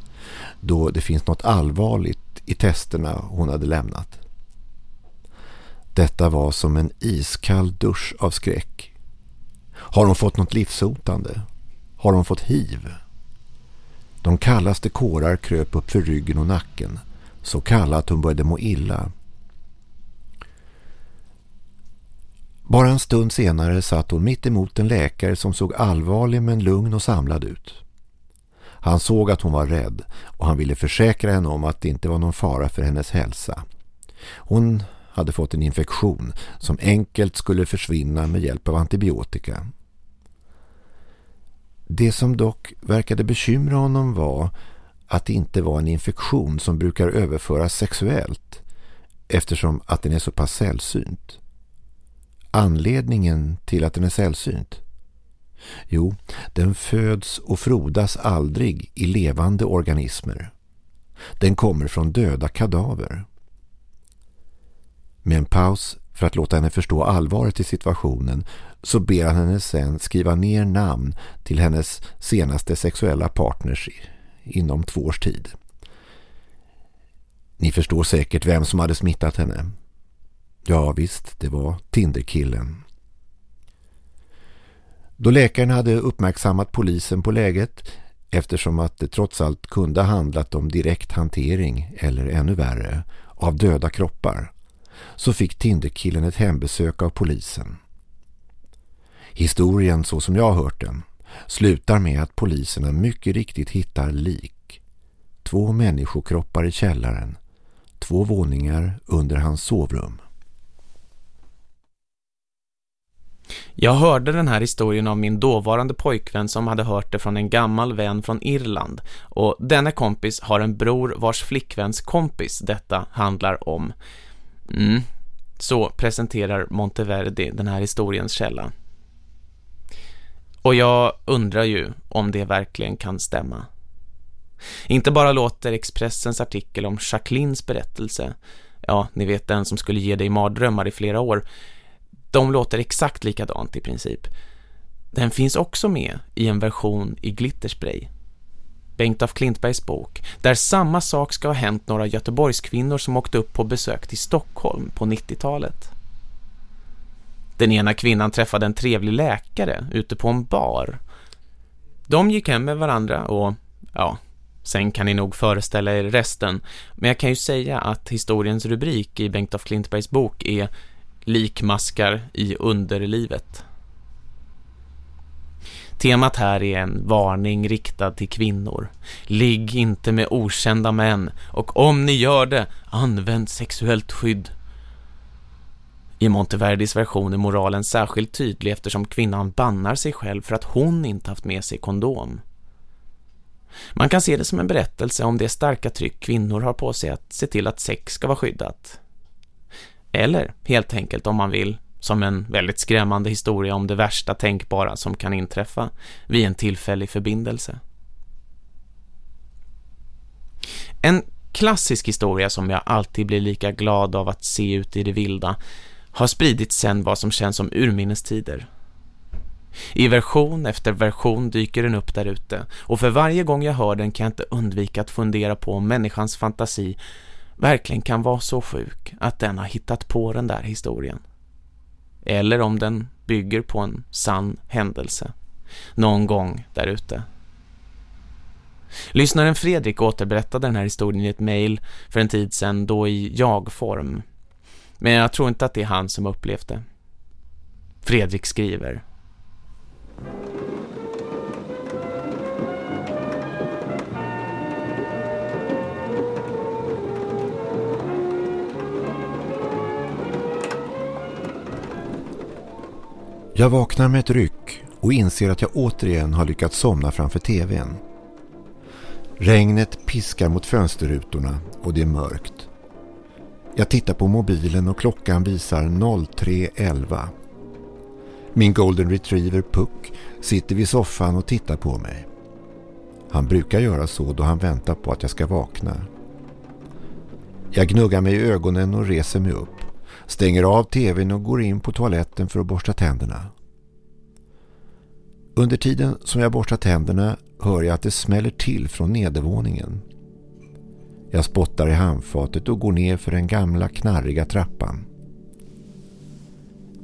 Då det finns något allvarligt i testerna hon hade lämnat. Detta var som en iskall dusch av skräck. Har hon fått något livshotande? Har hon fått hiv? De kallaste kårar kröp upp för ryggen och nacken. Så kalla att hon började må illa. Bara en stund senare satt hon mitt emot en läkare som såg allvarlig men lugn och samlad ut. Han såg att hon var rädd och han ville försäkra henne om att det inte var någon fara för hennes hälsa. Hon hade fått en infektion som enkelt skulle försvinna med hjälp av antibiotika. Det som dock verkade bekymra honom var att det inte var en infektion som brukar överföras sexuellt eftersom att den är så pass sällsynt. Anledningen till att den är sällsynt? Jo, den föds och frodas aldrig i levande organismer. Den kommer från döda kadaver. Med en paus för att låta henne förstå allvaret i situationen så ber han henne sen skriva ner namn till hennes senaste sexuella partners inom två års tid. Ni förstår säkert vem som hade smittat henne. Ja visst, det var Tinderkillen. Då läkaren hade uppmärksammat polisen på läget eftersom att det trots allt kunde ha handlat om direkt hantering eller ännu värre av döda kroppar så fick Tinderkillen ett hembesök av polisen. Historien så som jag har hört den slutar med att poliserna mycket riktigt hittar lik. Två människokroppar i källaren, två våningar under hans sovrum. Jag hörde den här historien av min dåvarande pojkvän som hade hört det från en gammal vän från Irland och denna kompis har en bror vars flickväns kompis detta handlar om. Mm. Så presenterar Monteverdi den här historiens källa. Och jag undrar ju om det verkligen kan stämma. Inte bara låter Expressens artikel om Jacquelines berättelse, ja, ni vet den som skulle ge dig mardrömmar i flera år, de låter exakt likadant i princip. Den finns också med i en version i glitterspray. Bengt af Klintbergs bok, där samma sak ska ha hänt några Göteborgskvinnor som åkte upp på besök till Stockholm på 90-talet. Den ena kvinnan träffade en trevlig läkare ute på en bar. De gick hem med varandra och, ja, sen kan ni nog föreställa er resten. Men jag kan ju säga att historiens rubrik i Bengt af Klintbergs bok är Likmaskar i underlivet. Temat här är en varning riktad till kvinnor. Ligg inte med okända män och om ni gör det, använd sexuellt skydd. I Monteverdis version är moralen särskilt tydlig eftersom kvinnan bannar sig själv för att hon inte haft med sig kondom. Man kan se det som en berättelse om det starka tryck kvinnor har på sig att se till att sex ska vara skyddat. Eller helt enkelt om man vill som en väldigt skrämmande historia om det värsta tänkbara som kan inträffa vid en tillfällig förbindelse. En klassisk historia som jag alltid blir lika glad av att se ut i det vilda har spridits sen vad som känns som urminnestider. I version efter version dyker den upp där ute och för varje gång jag hör den kan jag inte undvika att fundera på om människans fantasi verkligen kan vara så sjuk att den har hittat på den där historien eller om den bygger på en sann händelse. Någon gång där ute. Lyssnaren Fredrik återberättade den här historien i ett mejl för en tid sedan då i jag-form. Men jag tror inte att det är han som upplevt det. Fredrik skriver Jag vaknar med ett ryck och inser att jag återigen har lyckats somna framför tvn. Regnet piskar mot fönsterrutorna och det är mörkt. Jag tittar på mobilen och klockan visar 03.11. Min golden retriever Puck sitter vid soffan och tittar på mig. Han brukar göra så då han väntar på att jag ska vakna. Jag gnuggar mig i ögonen och reser mig upp. Stänger av tvn och går in på toaletten för att borsta tänderna. Under tiden som jag borstar tänderna hör jag att det smäller till från nedervåningen. Jag spottar i handfatet och går ner för den gamla knarriga trappan.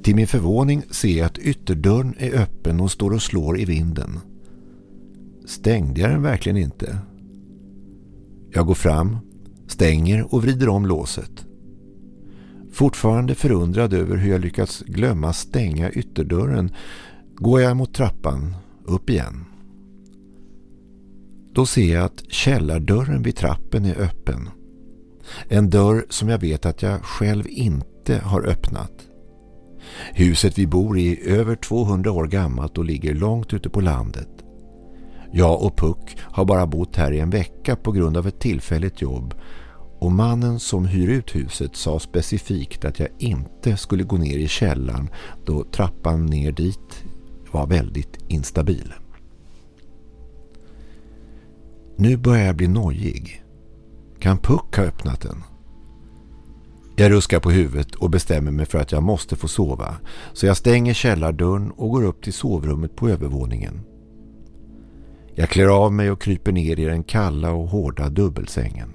Till min förvåning ser jag att ytterdörren är öppen och står och slår i vinden. Stängde jag den verkligen inte? Jag går fram, stänger och vrider om låset. Fortfarande förundrad över hur jag lyckats glömma stänga ytterdörren går jag mot trappan, upp igen. Då ser jag att källardörren vid trappen är öppen. En dörr som jag vet att jag själv inte har öppnat. Huset vi bor i är över 200 år gammalt och ligger långt ute på landet. Jag och Puck har bara bott här i en vecka på grund av ett tillfälligt jobb och mannen som hyr ut huset sa specifikt att jag inte skulle gå ner i källaren då trappan ner dit var väldigt instabil. Nu börjar jag bli nojig. Kan Puck ha öppnat den? Jag ruskar på huvudet och bestämmer mig för att jag måste få sova så jag stänger källardörren och går upp till sovrummet på övervåningen. Jag klär av mig och kryper ner i den kalla och hårda dubbelsängen.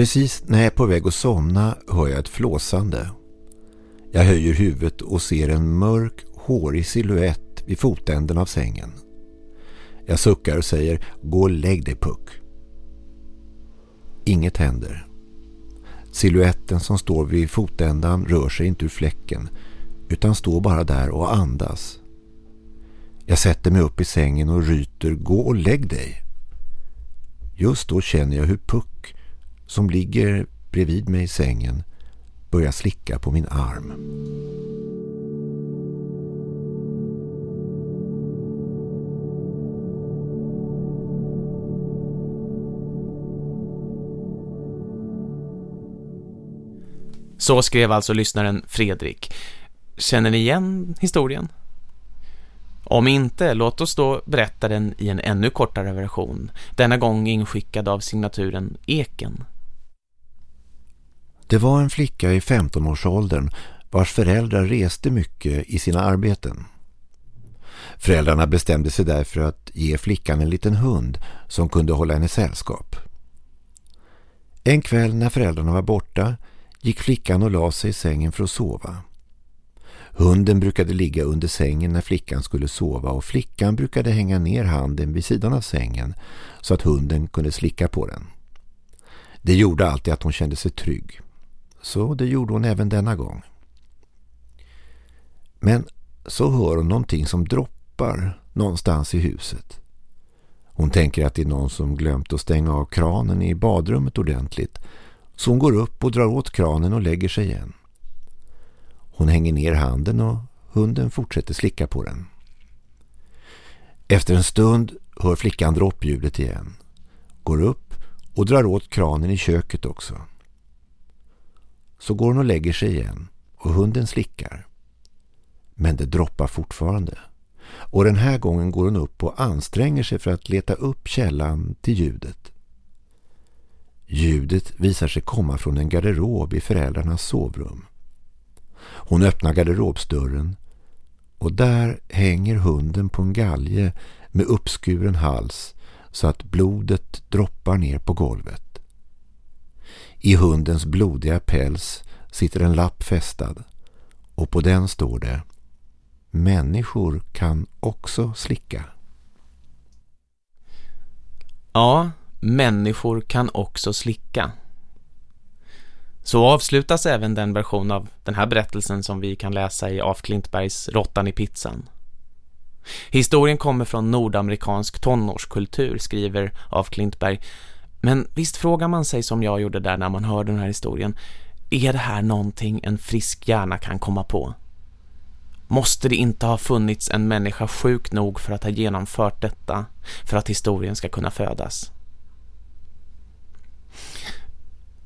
Precis när jag är på väg att somna hör jag ett flåsande. Jag höjer huvudet och ser en mörk, hårig siluett vid fotänden av sängen. Jag suckar och säger, gå och lägg dig Puck. Inget händer. Siluetten som står vid fotändan rör sig inte ur fläcken utan står bara där och andas. Jag sätter mig upp i sängen och ryter, gå och lägg dig. Just då känner jag hur Puck, som ligger bredvid mig i sängen, börjar slicka på min arm. Så skrev alltså lyssnaren Fredrik. Känner ni igen historien? Om inte, låt oss då berätta den i en ännu kortare version. Denna gång inskickad av signaturen Eken. Det var en flicka i 15-årsåldern vars föräldrar reste mycket i sina arbeten. Föräldrarna bestämde sig därför att ge flickan en liten hund som kunde hålla henne sällskap. En kväll när föräldrarna var borta gick flickan och la sig i sängen för att sova. Hunden brukade ligga under sängen när flickan skulle sova och flickan brukade hänga ner handen vid sidan av sängen så att hunden kunde slicka på den. Det gjorde alltid att hon kände sig trygg. Så det gjorde hon även denna gång. Men så hör hon någonting som droppar någonstans i huset. Hon tänker att det är någon som glömt att stänga av kranen i badrummet ordentligt så hon går upp och drar åt kranen och lägger sig igen. Hon hänger ner handen och hunden fortsätter slicka på den. Efter en stund hör flickan droppljudet igen. Går upp och drar åt kranen i köket också. Så går hon och lägger sig igen och hunden slickar. Men det droppar fortfarande. Och den här gången går hon upp och anstränger sig för att leta upp källan till ljudet. Ljudet visar sig komma från en garderob i föräldrarnas sovrum. Hon öppnar garderobsdörren och där hänger hunden på en galge med uppskuren hals så att blodet droppar ner på golvet. I hundens blodiga päls sitter en lapp fästad Och på den står det Människor kan också slicka. Ja, människor kan också slicka. Så avslutas även den version av den här berättelsen som vi kan läsa i Af Klintbergs Råttan i pizzan. Historien kommer från nordamerikansk tonårskultur, skriver Af Klintberg. Men visst frågar man sig som jag gjorde där när man hör den här historien. Är det här någonting en frisk hjärna kan komma på? Måste det inte ha funnits en människa sjuk nog för att ha genomfört detta för att historien ska kunna födas?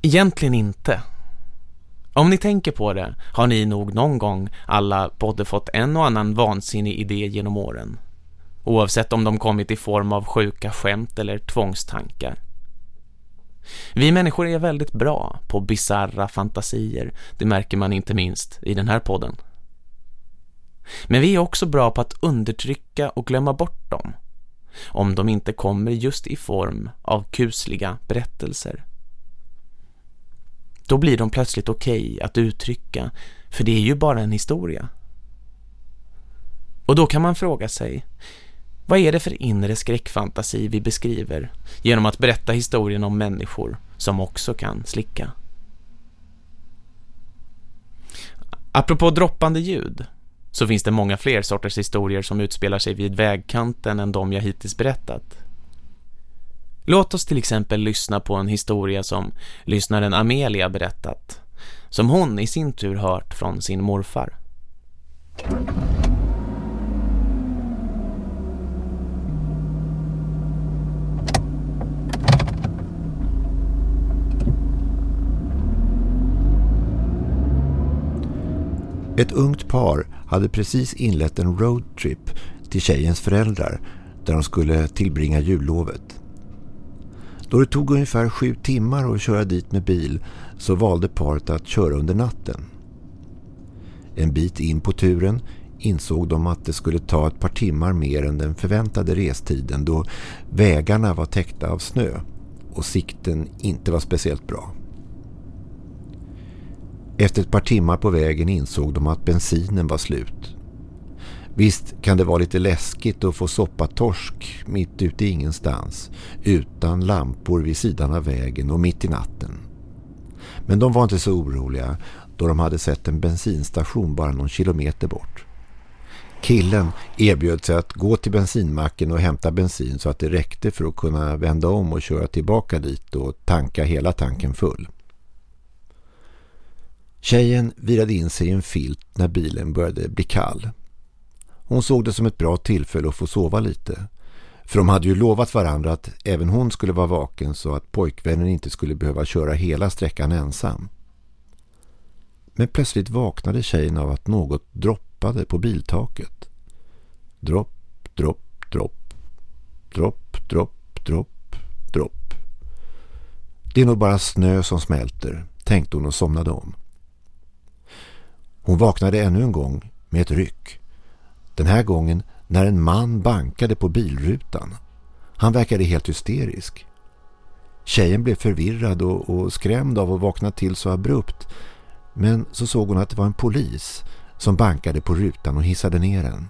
Egentligen inte. Om ni tänker på det har ni nog någon gång alla både fått en och annan vansinnig idé genom åren. Oavsett om de kommit i form av sjuka skämt eller tvångstankar. Vi människor är väldigt bra på bizarra fantasier, det märker man inte minst i den här podden. Men vi är också bra på att undertrycka och glömma bort dem, om de inte kommer just i form av kusliga berättelser. Då blir de plötsligt okej okay att uttrycka, för det är ju bara en historia. Och då kan man fråga sig, vad är det för inre skräckfantasi vi beskriver genom att berätta historien om människor som också kan slicka? Apropå droppande ljud så finns det många fler sorters historier som utspelar sig vid vägkanten än de jag hittills berättat. Låt oss till exempel lyssna på en historia som lyssnaren Amelia berättat, som hon i sin tur hört från sin morfar. Ett ungt par hade precis inlett en roadtrip till tjejens föräldrar där de skulle tillbringa jullovet. Då det tog ungefär sju timmar att köra dit med bil så valde paret att köra under natten. En bit in på turen insåg de att det skulle ta ett par timmar mer än den förväntade restiden då vägarna var täckta av snö och sikten inte var speciellt bra. Efter ett par timmar på vägen insåg de att bensinen var slut. Visst kan det vara lite läskigt att få soppatorsk mitt ute i ingenstans utan lampor vid sidan av vägen och mitt i natten. Men de var inte så oroliga då de hade sett en bensinstation bara någon kilometer bort. Killen erbjöd sig att gå till bensinmacken och hämta bensin så att det räckte för att kunna vända om och köra tillbaka dit och tanka hela tanken full. Tjejen virade in sig i en filt när bilen började bli kall. Hon såg det som ett bra tillfälle att få sova lite. För de hade ju lovat varandra att även hon skulle vara vaken så att pojkvännen inte skulle behöva köra hela sträckan ensam. Men plötsligt vaknade tjejen av att något droppade på biltaket. Dropp, dropp, dropp. Dropp, dropp, dropp, dropp. Det är nog bara snö som smälter, tänkte hon och somnade om. Hon vaknade ännu en gång med ett ryck. Den här gången när en man bankade på bilrutan. Han verkade helt hysterisk. Tjejen blev förvirrad och, och skrämd av att vakna till så abrupt. Men så såg hon att det var en polis som bankade på rutan och hissade ner den.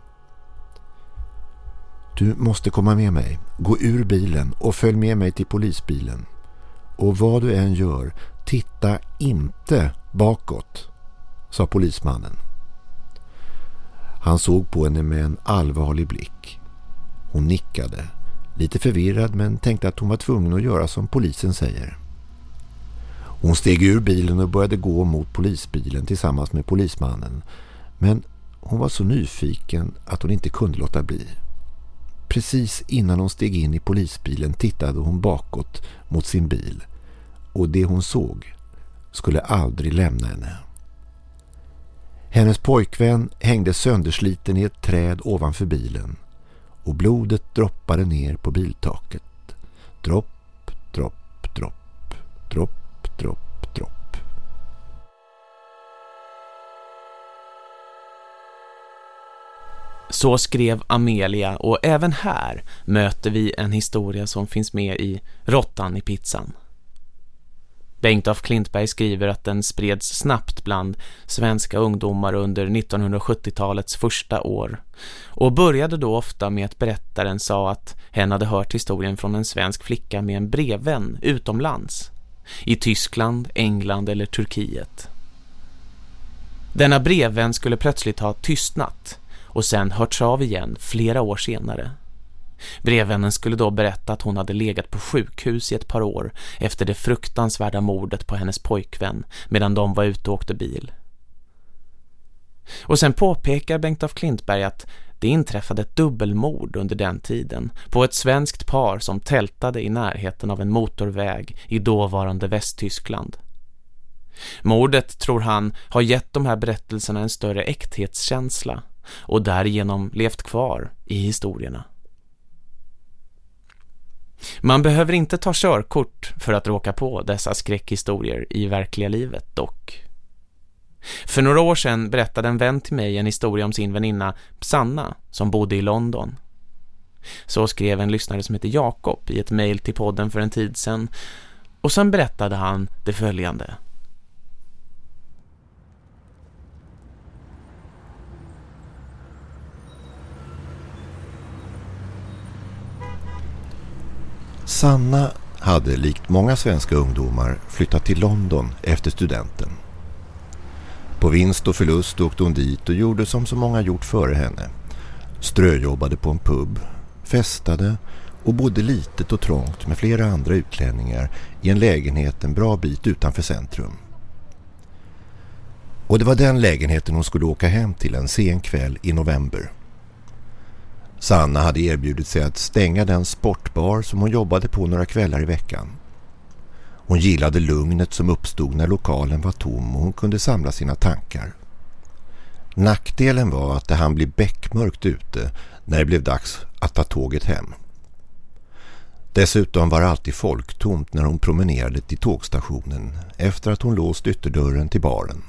Du måste komma med mig. Gå ur bilen och följ med mig till polisbilen. Och vad du än gör, titta inte bakåt, sa polismannen. Han såg på henne med en allvarlig blick. Hon nickade, lite förvirrad men tänkte att hon var tvungen att göra som polisen säger. Hon steg ur bilen och började gå mot polisbilen tillsammans med polismannen. Men hon var så nyfiken att hon inte kunde låta bli. Precis innan hon steg in i polisbilen tittade hon bakåt mot sin bil. Och det hon såg skulle aldrig lämna henne. Hennes pojkvän hängde söndersliten i ett träd ovanför bilen och blodet droppade ner på biltaket. Dropp, dropp, dropp, dropp, dropp, dropp. Så skrev Amelia och även här möter vi en historia som finns med i Råttan i pizzan. Bengt af Klintberg skriver att den spreds snabbt bland svenska ungdomar under 1970-talets första år och började då ofta med att berättaren sa att hen hade hört historien från en svensk flicka med en brevvän utomlands i Tyskland, England eller Turkiet. Denna brevvän skulle plötsligt ha tystnat och sen hörts av igen flera år senare. Brevvännen skulle då berätta att hon hade legat på sjukhus i ett par år efter det fruktansvärda mordet på hennes pojkvän medan de var ute och åkte bil. Och sen påpekar Bengt af Klintberg att det inträffade ett dubbelmord under den tiden på ett svenskt par som tältade i närheten av en motorväg i dåvarande Västtyskland. Mordet, tror han, har gett de här berättelserna en större äkthetskänsla och därigenom levt kvar i historierna. Man behöver inte ta körkort för att råka på dessa skräckhistorier i verkliga livet dock. För några år sedan berättade en vän till mig en historia om sin väninna Sanna som bodde i London. Så skrev en lyssnare som heter Jakob i ett mejl till podden för en tid sedan och sen berättade han det följande. Sanna hade likt många svenska ungdomar flyttat till London efter studenten. På vinst och förlust åkte hon dit och gjorde som så många gjort före henne. Ströjobbade på en pub, festade och bodde litet och trångt med flera andra utlänningar i en lägenhet en bra bit utanför centrum. Och det var den lägenheten hon skulle åka hem till en sen kväll i november. Sanna hade erbjudit sig att stänga den sportbar som hon jobbade på några kvällar i veckan. Hon gillade lugnet som uppstod när lokalen var tom och hon kunde samla sina tankar. Nackdelen var att det hann bli bäckmörkt ute när det blev dags att ta tåget hem. Dessutom var det alltid folktomt när hon promenerade till tågstationen efter att hon låst ytterdörren till baren.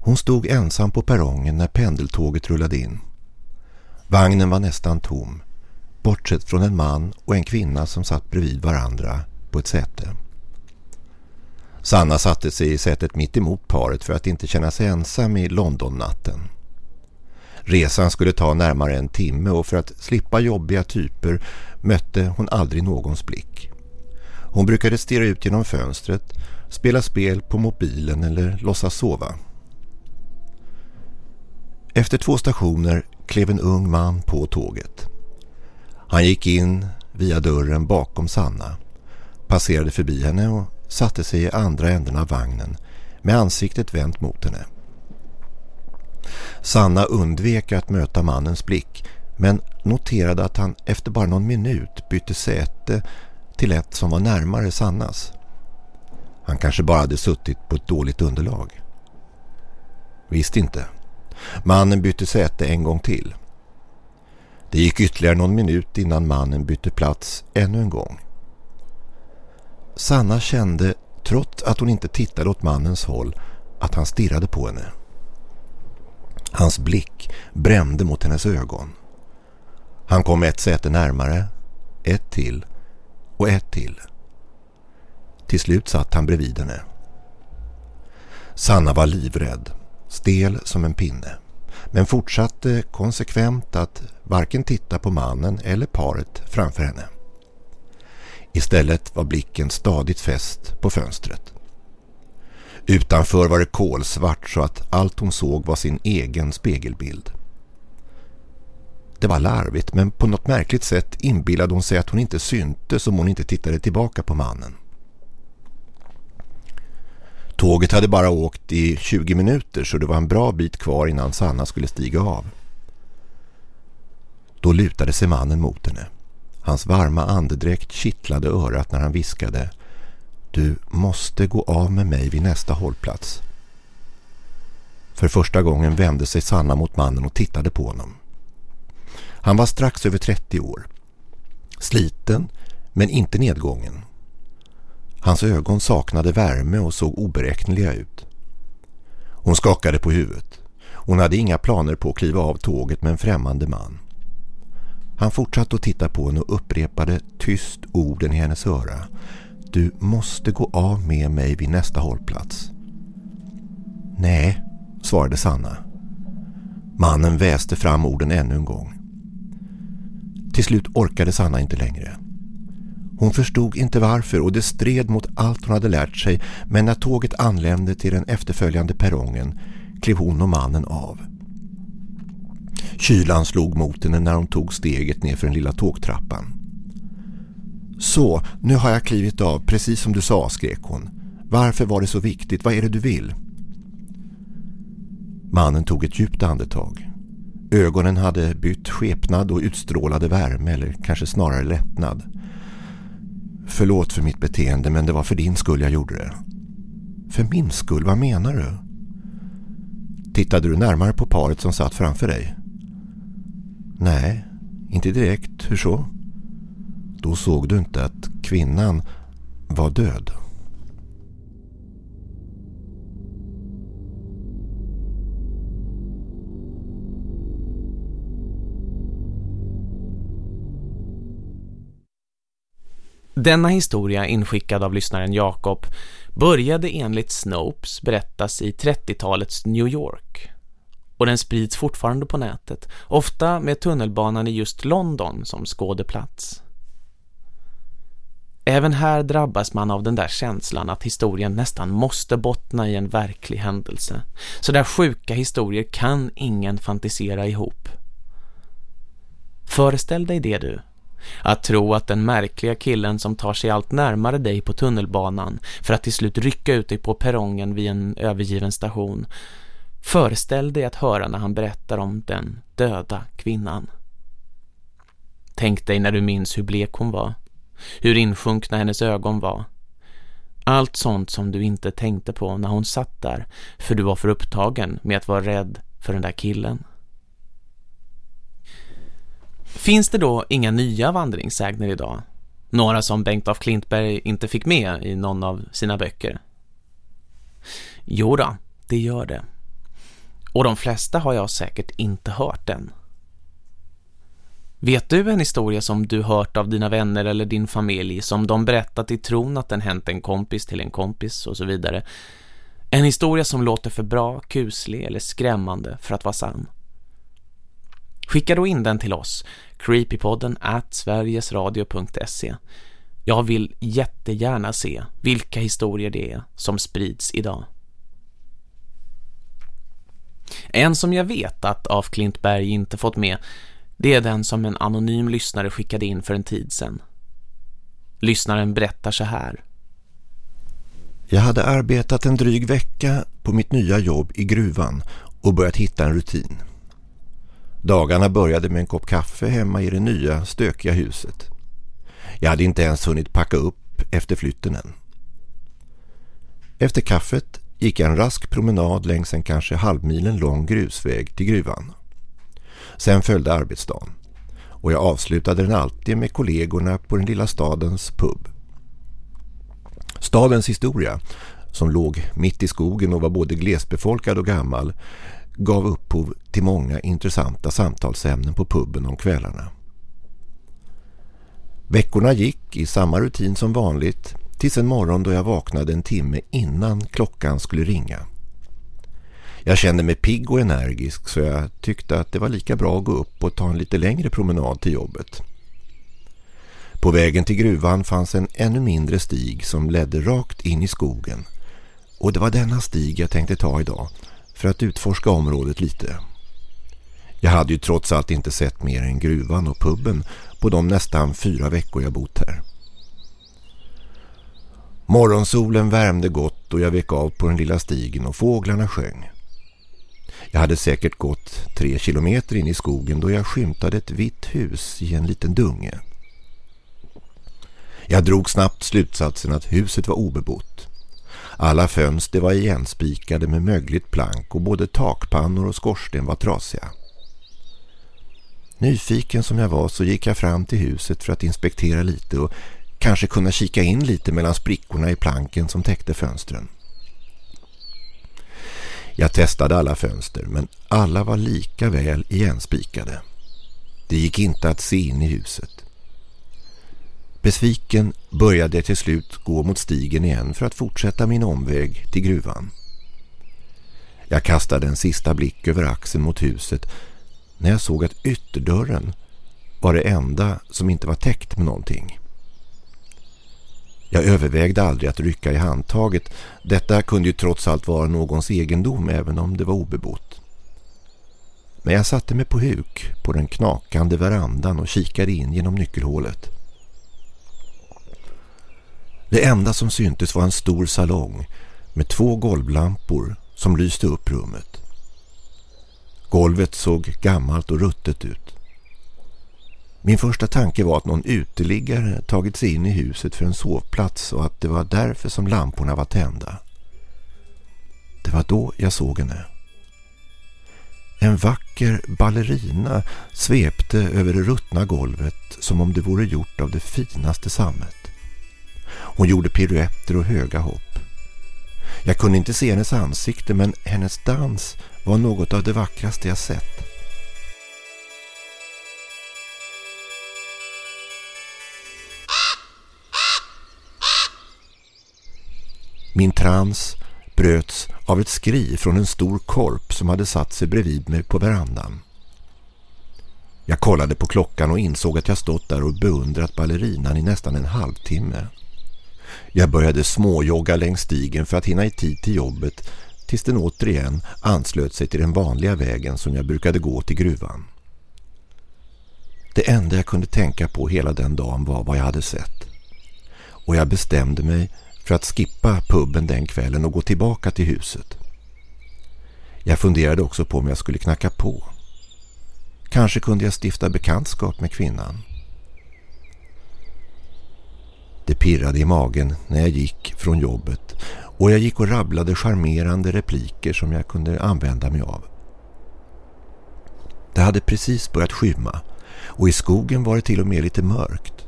Hon stod ensam på perrongen när pendeltåget rullade in. Vagnen var nästan tom, bortsett från en man och en kvinna som satt bredvid varandra på ett säte. Sanna satte sig i sätet mitt emot paret för att inte känna sig ensam i Londonnatten. Resan skulle ta närmare en timme och för att slippa jobbiga typer mötte hon aldrig någons blick. Hon brukade stirra ut genom fönstret, spela spel på mobilen eller låtsas sova. Efter två stationer klev en ung man på tåget. Han gick in via dörren bakom Sanna, passerade förbi henne och satte sig i andra änden av vagnen med ansiktet vänt mot henne. Sanna undvek att möta mannens blick men noterade att han efter bara någon minut bytte säte till ett som var närmare Sannas. Han kanske bara hade suttit på ett dåligt underlag. Visst inte. Mannen bytte säte en gång till. Det gick ytterligare någon minut innan mannen bytte plats ännu en gång. Sanna kände, trots att hon inte tittade åt mannens håll, att han stirrade på henne. Hans blick brände mot hennes ögon. Han kom ett säte närmare, ett till och ett till. Till slut satt han bredvid henne. Sanna var livrädd, stel som en pinne men fortsatte konsekvent att varken titta på mannen eller paret framför henne. Istället var blicken stadigt fäst på fönstret. Utanför var det kolsvart så att allt hon såg var sin egen spegelbild. Det var larvigt men på något märkligt sätt inbillade hon sig att hon inte syntes om hon inte tittade tillbaka på mannen. Tåget hade bara åkt i 20 minuter så det var en bra bit kvar innan Sanna skulle stiga av. Då lutade sig mannen mot henne. Hans varma andedräkt kittlade örat när han viskade Du måste gå av med mig vid nästa hållplats. För första gången vände sig Sanna mot mannen och tittade på honom. Han var strax över 30 år. Sliten men inte nedgången. Hans ögon saknade värme och såg oberäkneliga ut. Hon skakade på huvudet. Hon hade inga planer på att kliva av tåget med en främmande man. Han fortsatte att titta på henne och upprepade tyst orden i hennes öra. Du måste gå av med mig vid nästa hållplats. Nej, svarade Sanna. Mannen väste fram orden ännu en gång. Till slut orkade Sanna inte längre. Hon förstod inte varför och det stred mot allt hon hade lärt sig men när tåget anlände till den efterföljande perrongen klev hon och mannen av. Kylan slog mot henne när hon tog steget ner för den lilla tågtrappan. Så, nu har jag klivit av, precis som du sa, skrek hon. Varför var det så viktigt? Vad är det du vill? Mannen tog ett djupt andetag. Ögonen hade bytt skepnad och utstrålade värme eller kanske snarare lättnad. Förlåt för mitt beteende men det var för din skull jag gjorde det. För min skull, vad menar du? Tittade du närmare på paret som satt framför dig? Nej, inte direkt. Hur så? Då såg du inte att kvinnan var död. Denna historia inskickad av lyssnaren Jakob började enligt Snopes berättas i 30-talets New York. Och den sprids fortfarande på nätet, ofta med tunnelbanan i just London som skådeplats. Även här drabbas man av den där känslan att historien nästan måste bottna i en verklig händelse. Så där sjuka historier kan ingen fantisera ihop. Föreställ dig det du. Att tro att den märkliga killen som tar sig allt närmare dig på tunnelbanan för att till slut rycka ut dig på perrongen vid en övergiven station. Föreställ dig att höra när han berättar om den döda kvinnan. Tänk dig när du minns hur blek hon var. Hur insjunkna hennes ögon var. Allt sånt som du inte tänkte på när hon satt där för du var för upptagen med att vara rädd för den där killen. Finns det då inga nya vandringssägner idag? Några som Bengt af Klintberg inte fick med i någon av sina böcker? Jo då, det gör det. Och de flesta har jag säkert inte hört än. Vet du en historia som du hört av dina vänner eller din familj som de berättat i tron att den hänt en kompis till en kompis och så vidare? En historia som låter för bra, kuslig eller skrämmande för att vara sann. Skicka då in den till oss, creepypodden at sverigesradio.se. Jag vill jättegärna se vilka historier det är som sprids idag. En som jag vet att Af Klintberg inte fått med det är den som en anonym lyssnare skickade in för en tid sedan. Lyssnaren berättar så här. Jag hade arbetat en dryg vecka på mitt nya jobb i gruvan och börjat hitta en rutin. Dagarna började med en kopp kaffe hemma i det nya stökiga huset. Jag hade inte ens hunnit packa upp efter flytten än. Efter kaffet gick jag en rask promenad längs en kanske halvmilen lång grusväg till gruvan. Sen följde arbetsdagen och jag avslutade den alltid med kollegorna på den lilla stadens pub. Stadens historia, som låg mitt i skogen och var både glesbefolkad och gammal, gav upphov till många intressanta samtalsämnen på puben om kvällarna. Veckorna gick i samma rutin som vanligt tills en morgon då jag vaknade en timme innan klockan skulle ringa. Jag kände mig pigg och energisk så jag tyckte att det var lika bra att gå upp och ta en lite längre promenad till jobbet. På vägen till gruvan fanns en ännu mindre stig som ledde rakt in i skogen. Och det var denna stig jag tänkte ta idag för att utforska området lite. Jag hade ju trots allt inte sett mer än gruvan och puben på de nästan fyra veckor jag bott här. Morgonsolen värmde gott och jag vek av på den lilla stigen och fåglarna sjöng. Jag hade säkert gått tre kilometer in i skogen då jag skymtade ett vitt hus i en liten dunge. Jag drog snabbt slutsatsen att huset var obebott. Alla fönster var igenspikade med mögligt plank och både takpannor och skorsten var trasiga. Nyfiken som jag var så gick jag fram till huset för att inspektera lite och kanske kunna kika in lite mellan sprickorna i planken som täckte fönstren. Jag testade alla fönster men alla var lika väl igenspikade. Det gick inte att se in i huset. Besviken började jag till slut gå mot stigen igen för att fortsätta min omväg till gruvan. Jag kastade en sista blick över axeln mot huset när jag såg att ytterdörren var det enda som inte var täckt med någonting. Jag övervägde aldrig att rycka i handtaget. Detta kunde ju trots allt vara någons egendom även om det var obebott. Men jag satte mig på huk på den knakande verandan och kikade in genom nyckelhålet. Det enda som syntes var en stor salong med två golvlampor som lyste upp rummet. Golvet såg gammalt och ruttet ut. Min första tanke var att någon uteliggare tagit sig in i huset för en sovplats och att det var därför som lamporna var tända. Det var då jag såg henne. En vacker ballerina svepte över det ruttna golvet som om det vore gjort av det finaste sammet. Hon gjorde piruetter och höga hopp. Jag kunde inte se hennes ansikte men hennes dans var något av det vackraste jag sett. Min trans bröts av ett skri från en stor korp som hade satt sig bredvid mig på verandan. Jag kollade på klockan och insåg att jag stått där och beundrat ballerinan i nästan en halvtimme. Jag började småjogga längs stigen för att hinna i tid till jobbet tills den återigen anslöt sig till den vanliga vägen som jag brukade gå till gruvan. Det enda jag kunde tänka på hela den dagen var vad jag hade sett. Och jag bestämde mig för att skippa puben den kvällen och gå tillbaka till huset. Jag funderade också på om jag skulle knacka på. Kanske kunde jag stifta bekantskap med kvinnan. Det pirrade i magen när jag gick från jobbet och jag gick och rabblade charmerande repliker som jag kunde använda mig av. Det hade precis börjat skymma och i skogen var det till och med lite mörkt.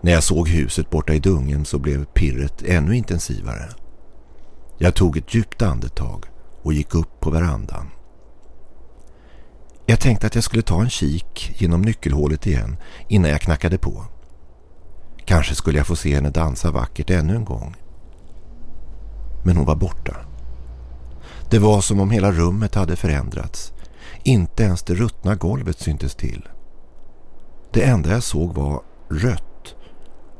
När jag såg huset borta i dungen så blev pirret ännu intensivare. Jag tog ett djupt andetag och gick upp på verandan. Jag tänkte att jag skulle ta en kik genom nyckelhålet igen innan jag knackade på. Kanske skulle jag få se henne dansa vackert ännu en gång. Men hon var borta. Det var som om hela rummet hade förändrats. Inte ens det ruttna golvet syntes till. Det enda jag såg var rött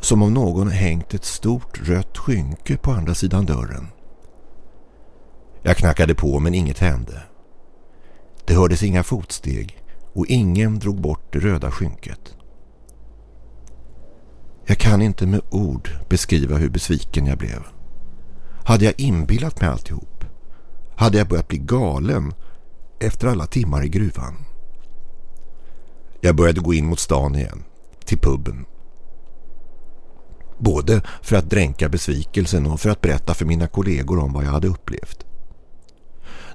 som om någon hängt ett stort rött skynke på andra sidan dörren. Jag knackade på men inget hände. Det hördes inga fotsteg och ingen drog bort det röda skynket. Jag kan inte med ord beskriva hur besviken jag blev. Hade jag inbillat mig alltihop? Hade jag börjat bli galen efter alla timmar i gruvan? Jag började gå in mot stan igen, till puben. Både för att dränka besvikelsen och för att berätta för mina kollegor om vad jag hade upplevt.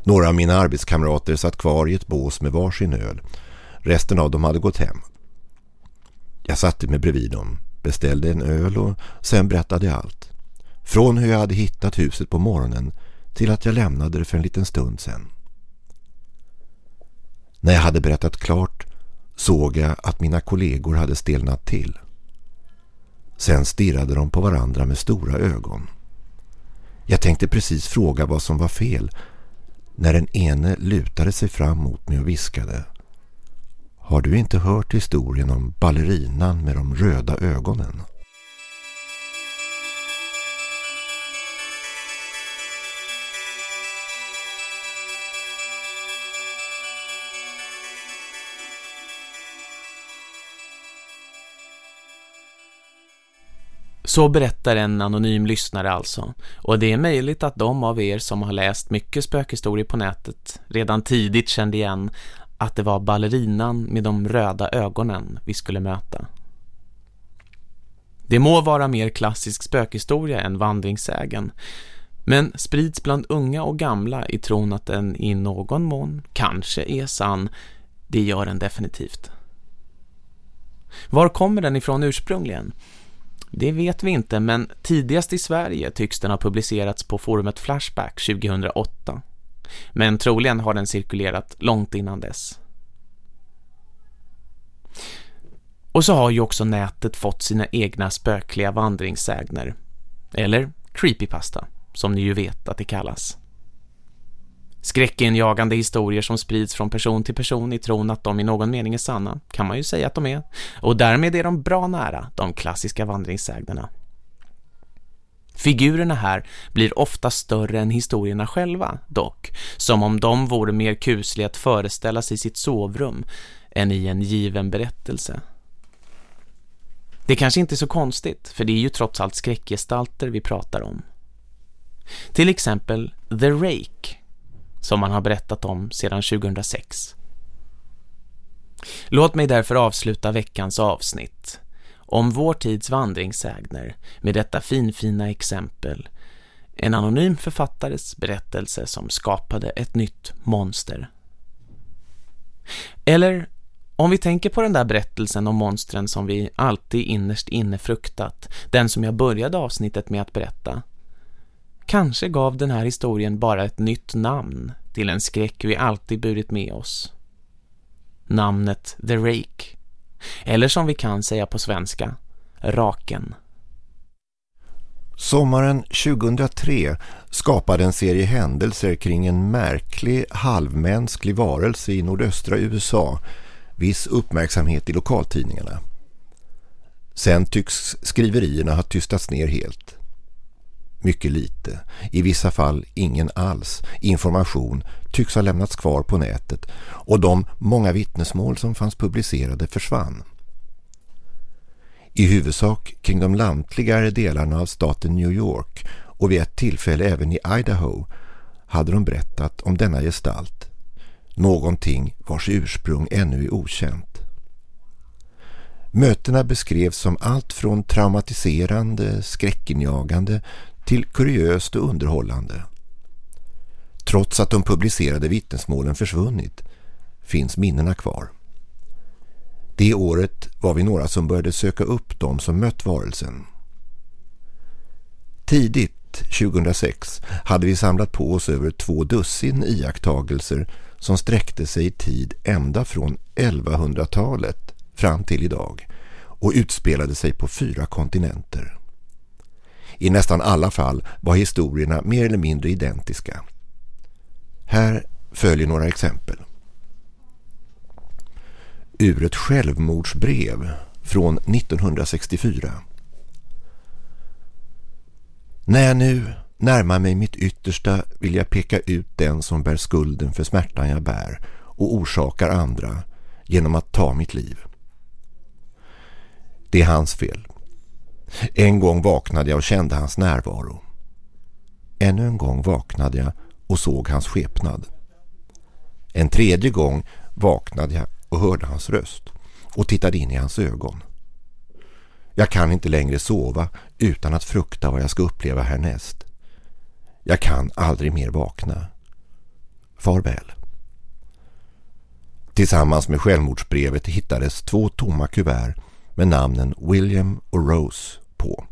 Några av mina arbetskamrater satt kvar i ett bås med varsin öl. Resten av dem hade gått hem. Jag satte mig bredvid dem, beställde en öl och sen berättade jag allt. Från hur jag hade hittat huset på morgonen till att jag lämnade det för en liten stund sen. När jag hade berättat klart såg jag att mina kollegor hade stelnat till. Sen stirrade de på varandra med stora ögon. Jag tänkte precis fråga vad som var fel när den ene lutade sig fram mot mig och viskade har du inte hört historien om ballerinan med de röda ögonen? Så berättar en anonym lyssnare alltså. Och det är möjligt att de av er som har läst mycket spökhistorier på nätet redan tidigt kände igen att det var ballerinan med de röda ögonen vi skulle möta. Det må vara mer klassisk spökhistoria än vandringssägen, men sprids bland unga och gamla i tron att den i någon mån kanske är sann, det gör den definitivt. Var kommer den ifrån ursprungligen? Det vet vi inte, men tidigast i Sverige tycks den ha publicerats på forumet Flashback 2008. Men troligen har den cirkulerat långt innan dess. Och så har ju också nätet fått sina egna spökliga vandringssägner. Eller creepypasta, som ni ju vet att det kallas. Skräckinjagande historier som sprids från person till person i tron att de i någon mening är sanna, kan man ju säga att de är. Och därmed är de bra nära de klassiska vandringssägnerna. Figurerna här blir ofta större än historierna själva, dock, som om de vore mer kusliga att föreställa sig i sitt sovrum än i en given berättelse. Det kanske inte är så konstigt, för det är ju trots allt skräckgestalter vi pratar om. Till exempel The Rake, som man har berättat om sedan 2006. Låt mig därför avsluta veckans avsnitt om vår tids vandringssägner med detta finfina exempel. En anonym författares berättelse som skapade ett nytt monster. Eller om vi tänker på den där berättelsen om monstren som vi alltid innerst inne fruktat, den som jag började avsnittet med att berätta. Kanske gav den här historien bara ett nytt namn till en skräck vi alltid burit med oss. Namnet The Rake. Eller som vi kan säga på svenska, Raken. Sommaren 2003 skapade en serie händelser kring en märklig halvmänsklig varelse i nordöstra USA viss uppmärksamhet i lokaltidningarna. Sen tycks skriverierna ha tystats ner helt. Mycket lite, i vissa fall ingen alls, information tycks ha lämnats kvar på nätet och de många vittnesmål som fanns publicerade försvann. I huvudsak kring de lantligare delarna av staten New York och vid ett tillfälle även i Idaho hade de berättat om denna gestalt. Någonting vars ursprung ännu är okänt. Mötena beskrevs som allt från traumatiserande, skräckinjagande till kuriöst och underhållande. Trots att de publicerade vittnesmålen försvunnit finns minnena kvar. Det året var vi några som började söka upp dem som mött varelsen. Tidigt 2006 hade vi samlat på oss över två dussin iakttagelser som sträckte sig i tid ända från 1100-talet fram till idag och utspelade sig på fyra kontinenter. I nästan alla fall var historierna mer eller mindre identiska. Här följer några exempel. Ur ett självmordsbrev från 1964. När jag nu närmar mig mitt yttersta vill jag peka ut den som bär skulden för smärtan jag bär och orsakar andra genom att ta mitt liv. Det är hans fel. En gång vaknade jag och kände hans närvaro. Ännu en gång vaknade jag och såg hans skepnad. En tredje gång vaknade jag och hörde hans röst och tittade in i hans ögon. Jag kan inte längre sova utan att frukta vad jag ska uppleva härnäst. Jag kan aldrig mer vakna. Farväl. Tillsammans med självmordsbrevet hittades två tomma kuvert med namnen William och Rose på.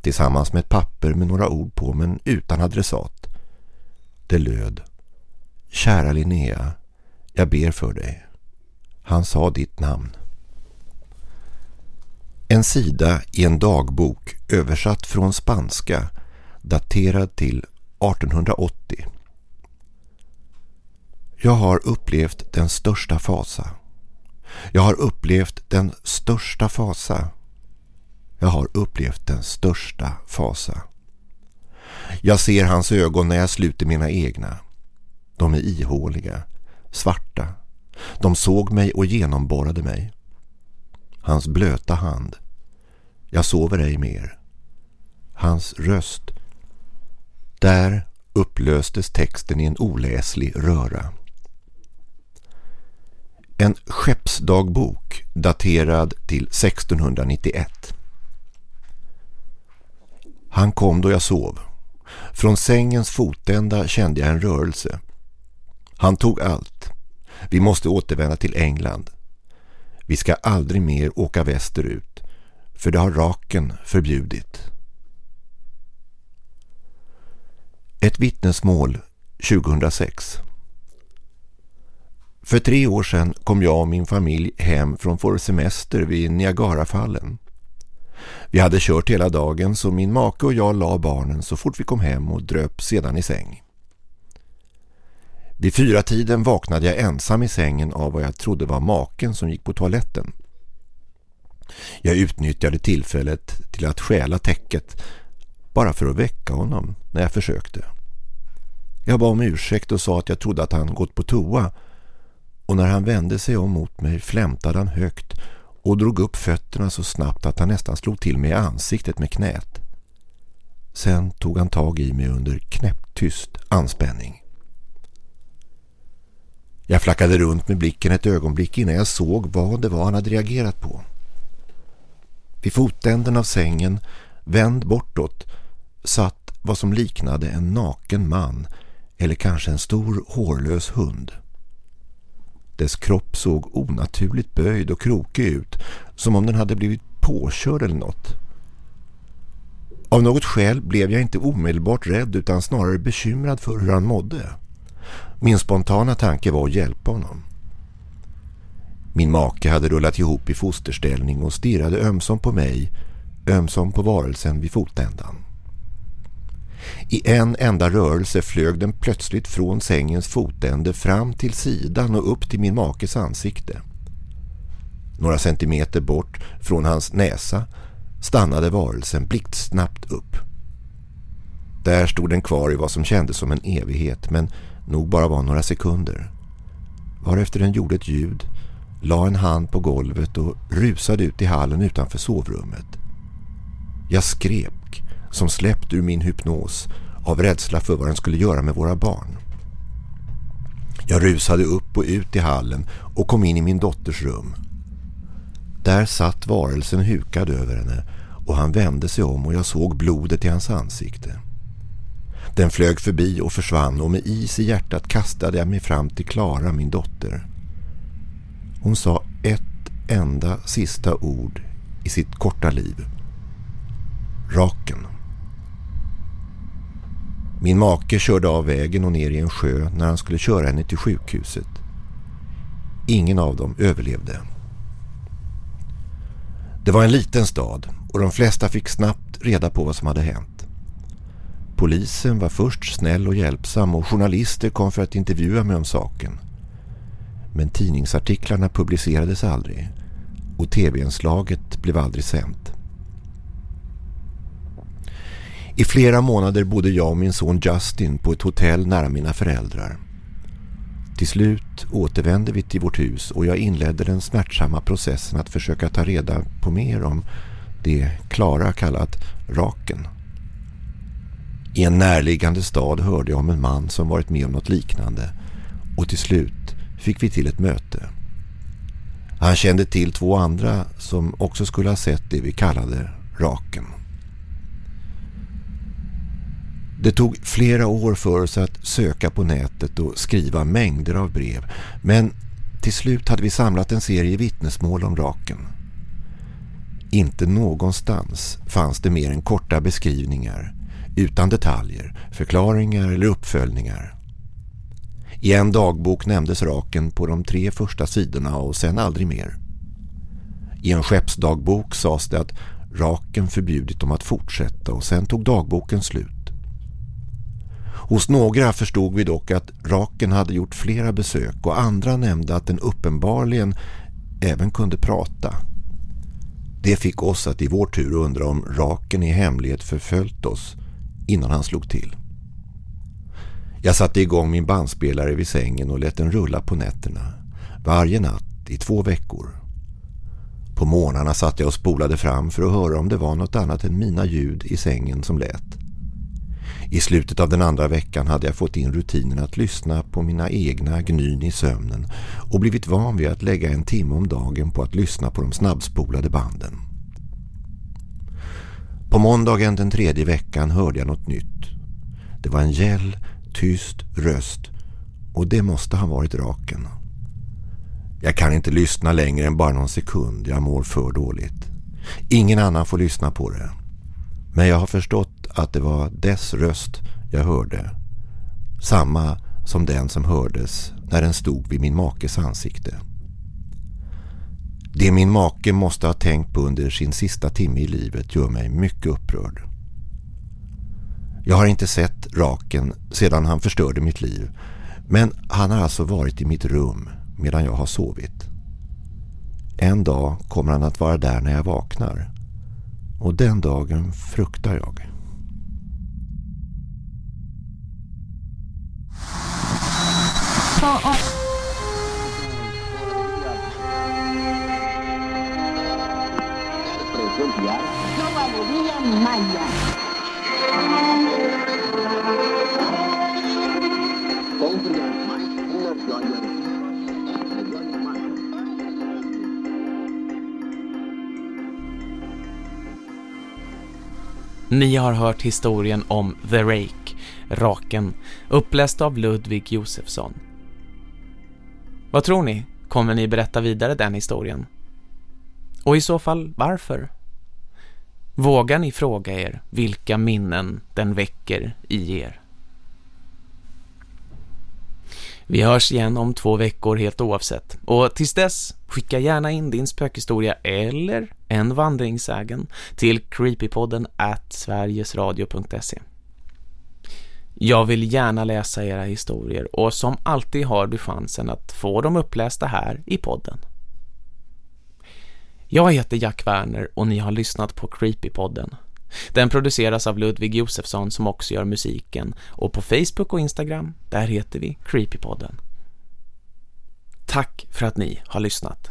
Tillsammans med ett papper med några ord på men utan adressat. Det löd Kära Linnea, jag ber för dig. Han sa ditt namn. En sida i en dagbok översatt från spanska daterad till 1880. Jag har upplevt den största fasa. Jag har upplevt den största fasa. Jag har upplevt den största fasa. Jag ser hans ögon när jag sluter mina egna. De är ihåliga, svarta. De såg mig och genomborrade mig. Hans blöta hand. Jag sover ej mer. Hans röst. Där upplöstes texten i en oläslig röra. En skeppsdagbok daterad till 1691. Han kom då jag sov. Från sängens fotända kände jag en rörelse. Han tog allt. Vi måste återvända till England. Vi ska aldrig mer åka västerut, för det har raken förbjudit. Ett vittnesmål 2006. För tre år sedan kom jag och min familj hem från vår semester vid Niagarafallen. Vi hade kört hela dagen så min make och jag la barnen så fort vi kom hem och dröp sedan i säng. Vid fyra tiden vaknade jag ensam i sängen av vad jag trodde var maken som gick på toaletten. Jag utnyttjade tillfället till att stjäla täcket bara för att väcka honom när jag försökte. Jag bad om ursäkt och sa att jag trodde att han gått på toa och när han vände sig om mot mig flämtade han högt och drog upp fötterna så snabbt att han nästan slog till mig i ansiktet med knät. Sen tog han tag i mig under knäpptyst anspänning. Jag flackade runt med blicken ett ögonblick innan jag såg vad det var han hade reagerat på. Vid fotänden av sängen, vänd bortåt, satt vad som liknade en naken man eller kanske en stor hårlös hund. Dess kropp såg onaturligt böjd och krokig ut, som om den hade blivit påkörd eller något. Av något skäl blev jag inte omedelbart rädd utan snarare bekymrad för hur han mådde. Min spontana tanke var att hjälpa honom. Min make hade rullat ihop i fosterställning och stirrade ömsom på mig, ömsom på varelsen vid fotändan. I en enda rörelse flög den plötsligt från sängens fotände fram till sidan och upp till min makes ansikte. Några centimeter bort från hans näsa stannade varelsen blixtsnabbt upp. Där stod den kvar i vad som kändes som en evighet men nog bara var några sekunder. Varefter den gjorde ett ljud, la en hand på golvet och rusade ut i hallen utanför sovrummet. Jag skrep som släppt ur min hypnos av rädsla för vad den skulle göra med våra barn. Jag rusade upp och ut i hallen och kom in i min dotters rum. Där satt varelsen hukad över henne och han vände sig om och jag såg blodet i hans ansikte. Den flög förbi och försvann och med is i hjärtat kastade jag mig fram till Klara, min dotter. Hon sa ett enda sista ord i sitt korta liv. Raken. Min make körde av vägen och ner i en sjö när han skulle köra henne till sjukhuset. Ingen av dem överlevde. Det var en liten stad och de flesta fick snabbt reda på vad som hade hänt. Polisen var först snäll och hjälpsam och journalister kom för att intervjua mig om saken. Men tidningsartiklarna publicerades aldrig och tv-inslaget blev aldrig sänt. I flera månader bodde jag och min son Justin på ett hotell nära mina föräldrar. Till slut återvände vi till vårt hus och jag inledde den smärtsamma processen att försöka ta reda på mer om det Klara kallat raken. I en närliggande stad hörde jag om en man som varit med om något liknande och till slut fick vi till ett möte. Han kände till två andra som också skulle ha sett det vi kallade raken. Det tog flera år för oss att söka på nätet och skriva mängder av brev. Men till slut hade vi samlat en serie vittnesmål om raken. Inte någonstans fanns det mer än korta beskrivningar, utan detaljer, förklaringar eller uppföljningar. I en dagbok nämndes raken på de tre första sidorna och sen aldrig mer. I en skeppsdagbok sades det att raken förbjudit dem att fortsätta och sen tog dagboken slut. Hos några förstod vi dock att raken hade gjort flera besök och andra nämnde att den uppenbarligen även kunde prata. Det fick oss att i vår tur undra om raken i hemlighet förföljt oss innan han slog till. Jag satte igång min bandspelare vid sängen och lät den rulla på nätterna. Varje natt i två veckor. På morgnarna satt jag och spolade fram för att höra om det var något annat än mina ljud i sängen som lät. I slutet av den andra veckan hade jag fått in rutinen att lyssna på mina egna gnyn i sömnen och blivit van vid att lägga en timme om dagen på att lyssna på de snabbspolade banden. På måndagen den tredje veckan hörde jag något nytt. Det var en gäll, tyst röst och det måste ha varit raken. Jag kan inte lyssna längre än bara någon sekund, jag mår för dåligt. Ingen annan får lyssna på det. Men jag har förstått att det var dess röst jag hörde. Samma som den som hördes när den stod vid min makes ansikte. Det min make måste ha tänkt på under sin sista timme i livet gör mig mycket upprörd. Jag har inte sett Raken sedan han förstörde mitt liv men han har alltså varit i mitt rum medan jag har sovit. En dag kommer han att vara där när jag vaknar och den dagen fruktar jag. Alltså, clara. Maya. Ni har hört historien om The Rake, Raken, uppläst av Ludvig Josefsson. Vad tror ni? Kommer ni berätta vidare den historien? Och i så fall, varför? Vågar ni fråga er vilka minnen den väcker i er? Vi hörs igen om två veckor helt oavsett. Och tills dess, skicka gärna in din spökhistoria eller en vandringsägen till creepypodden at sverigesradio.se. Jag vill gärna läsa era historier och som alltid har du chansen att få dem upplästa här i podden. Jag heter Jack Werner och ni har lyssnat på Creepypodden. Den produceras av Ludvig Josefsson som också gör musiken och på Facebook och Instagram, där heter vi Creepypodden. Tack för att ni har lyssnat.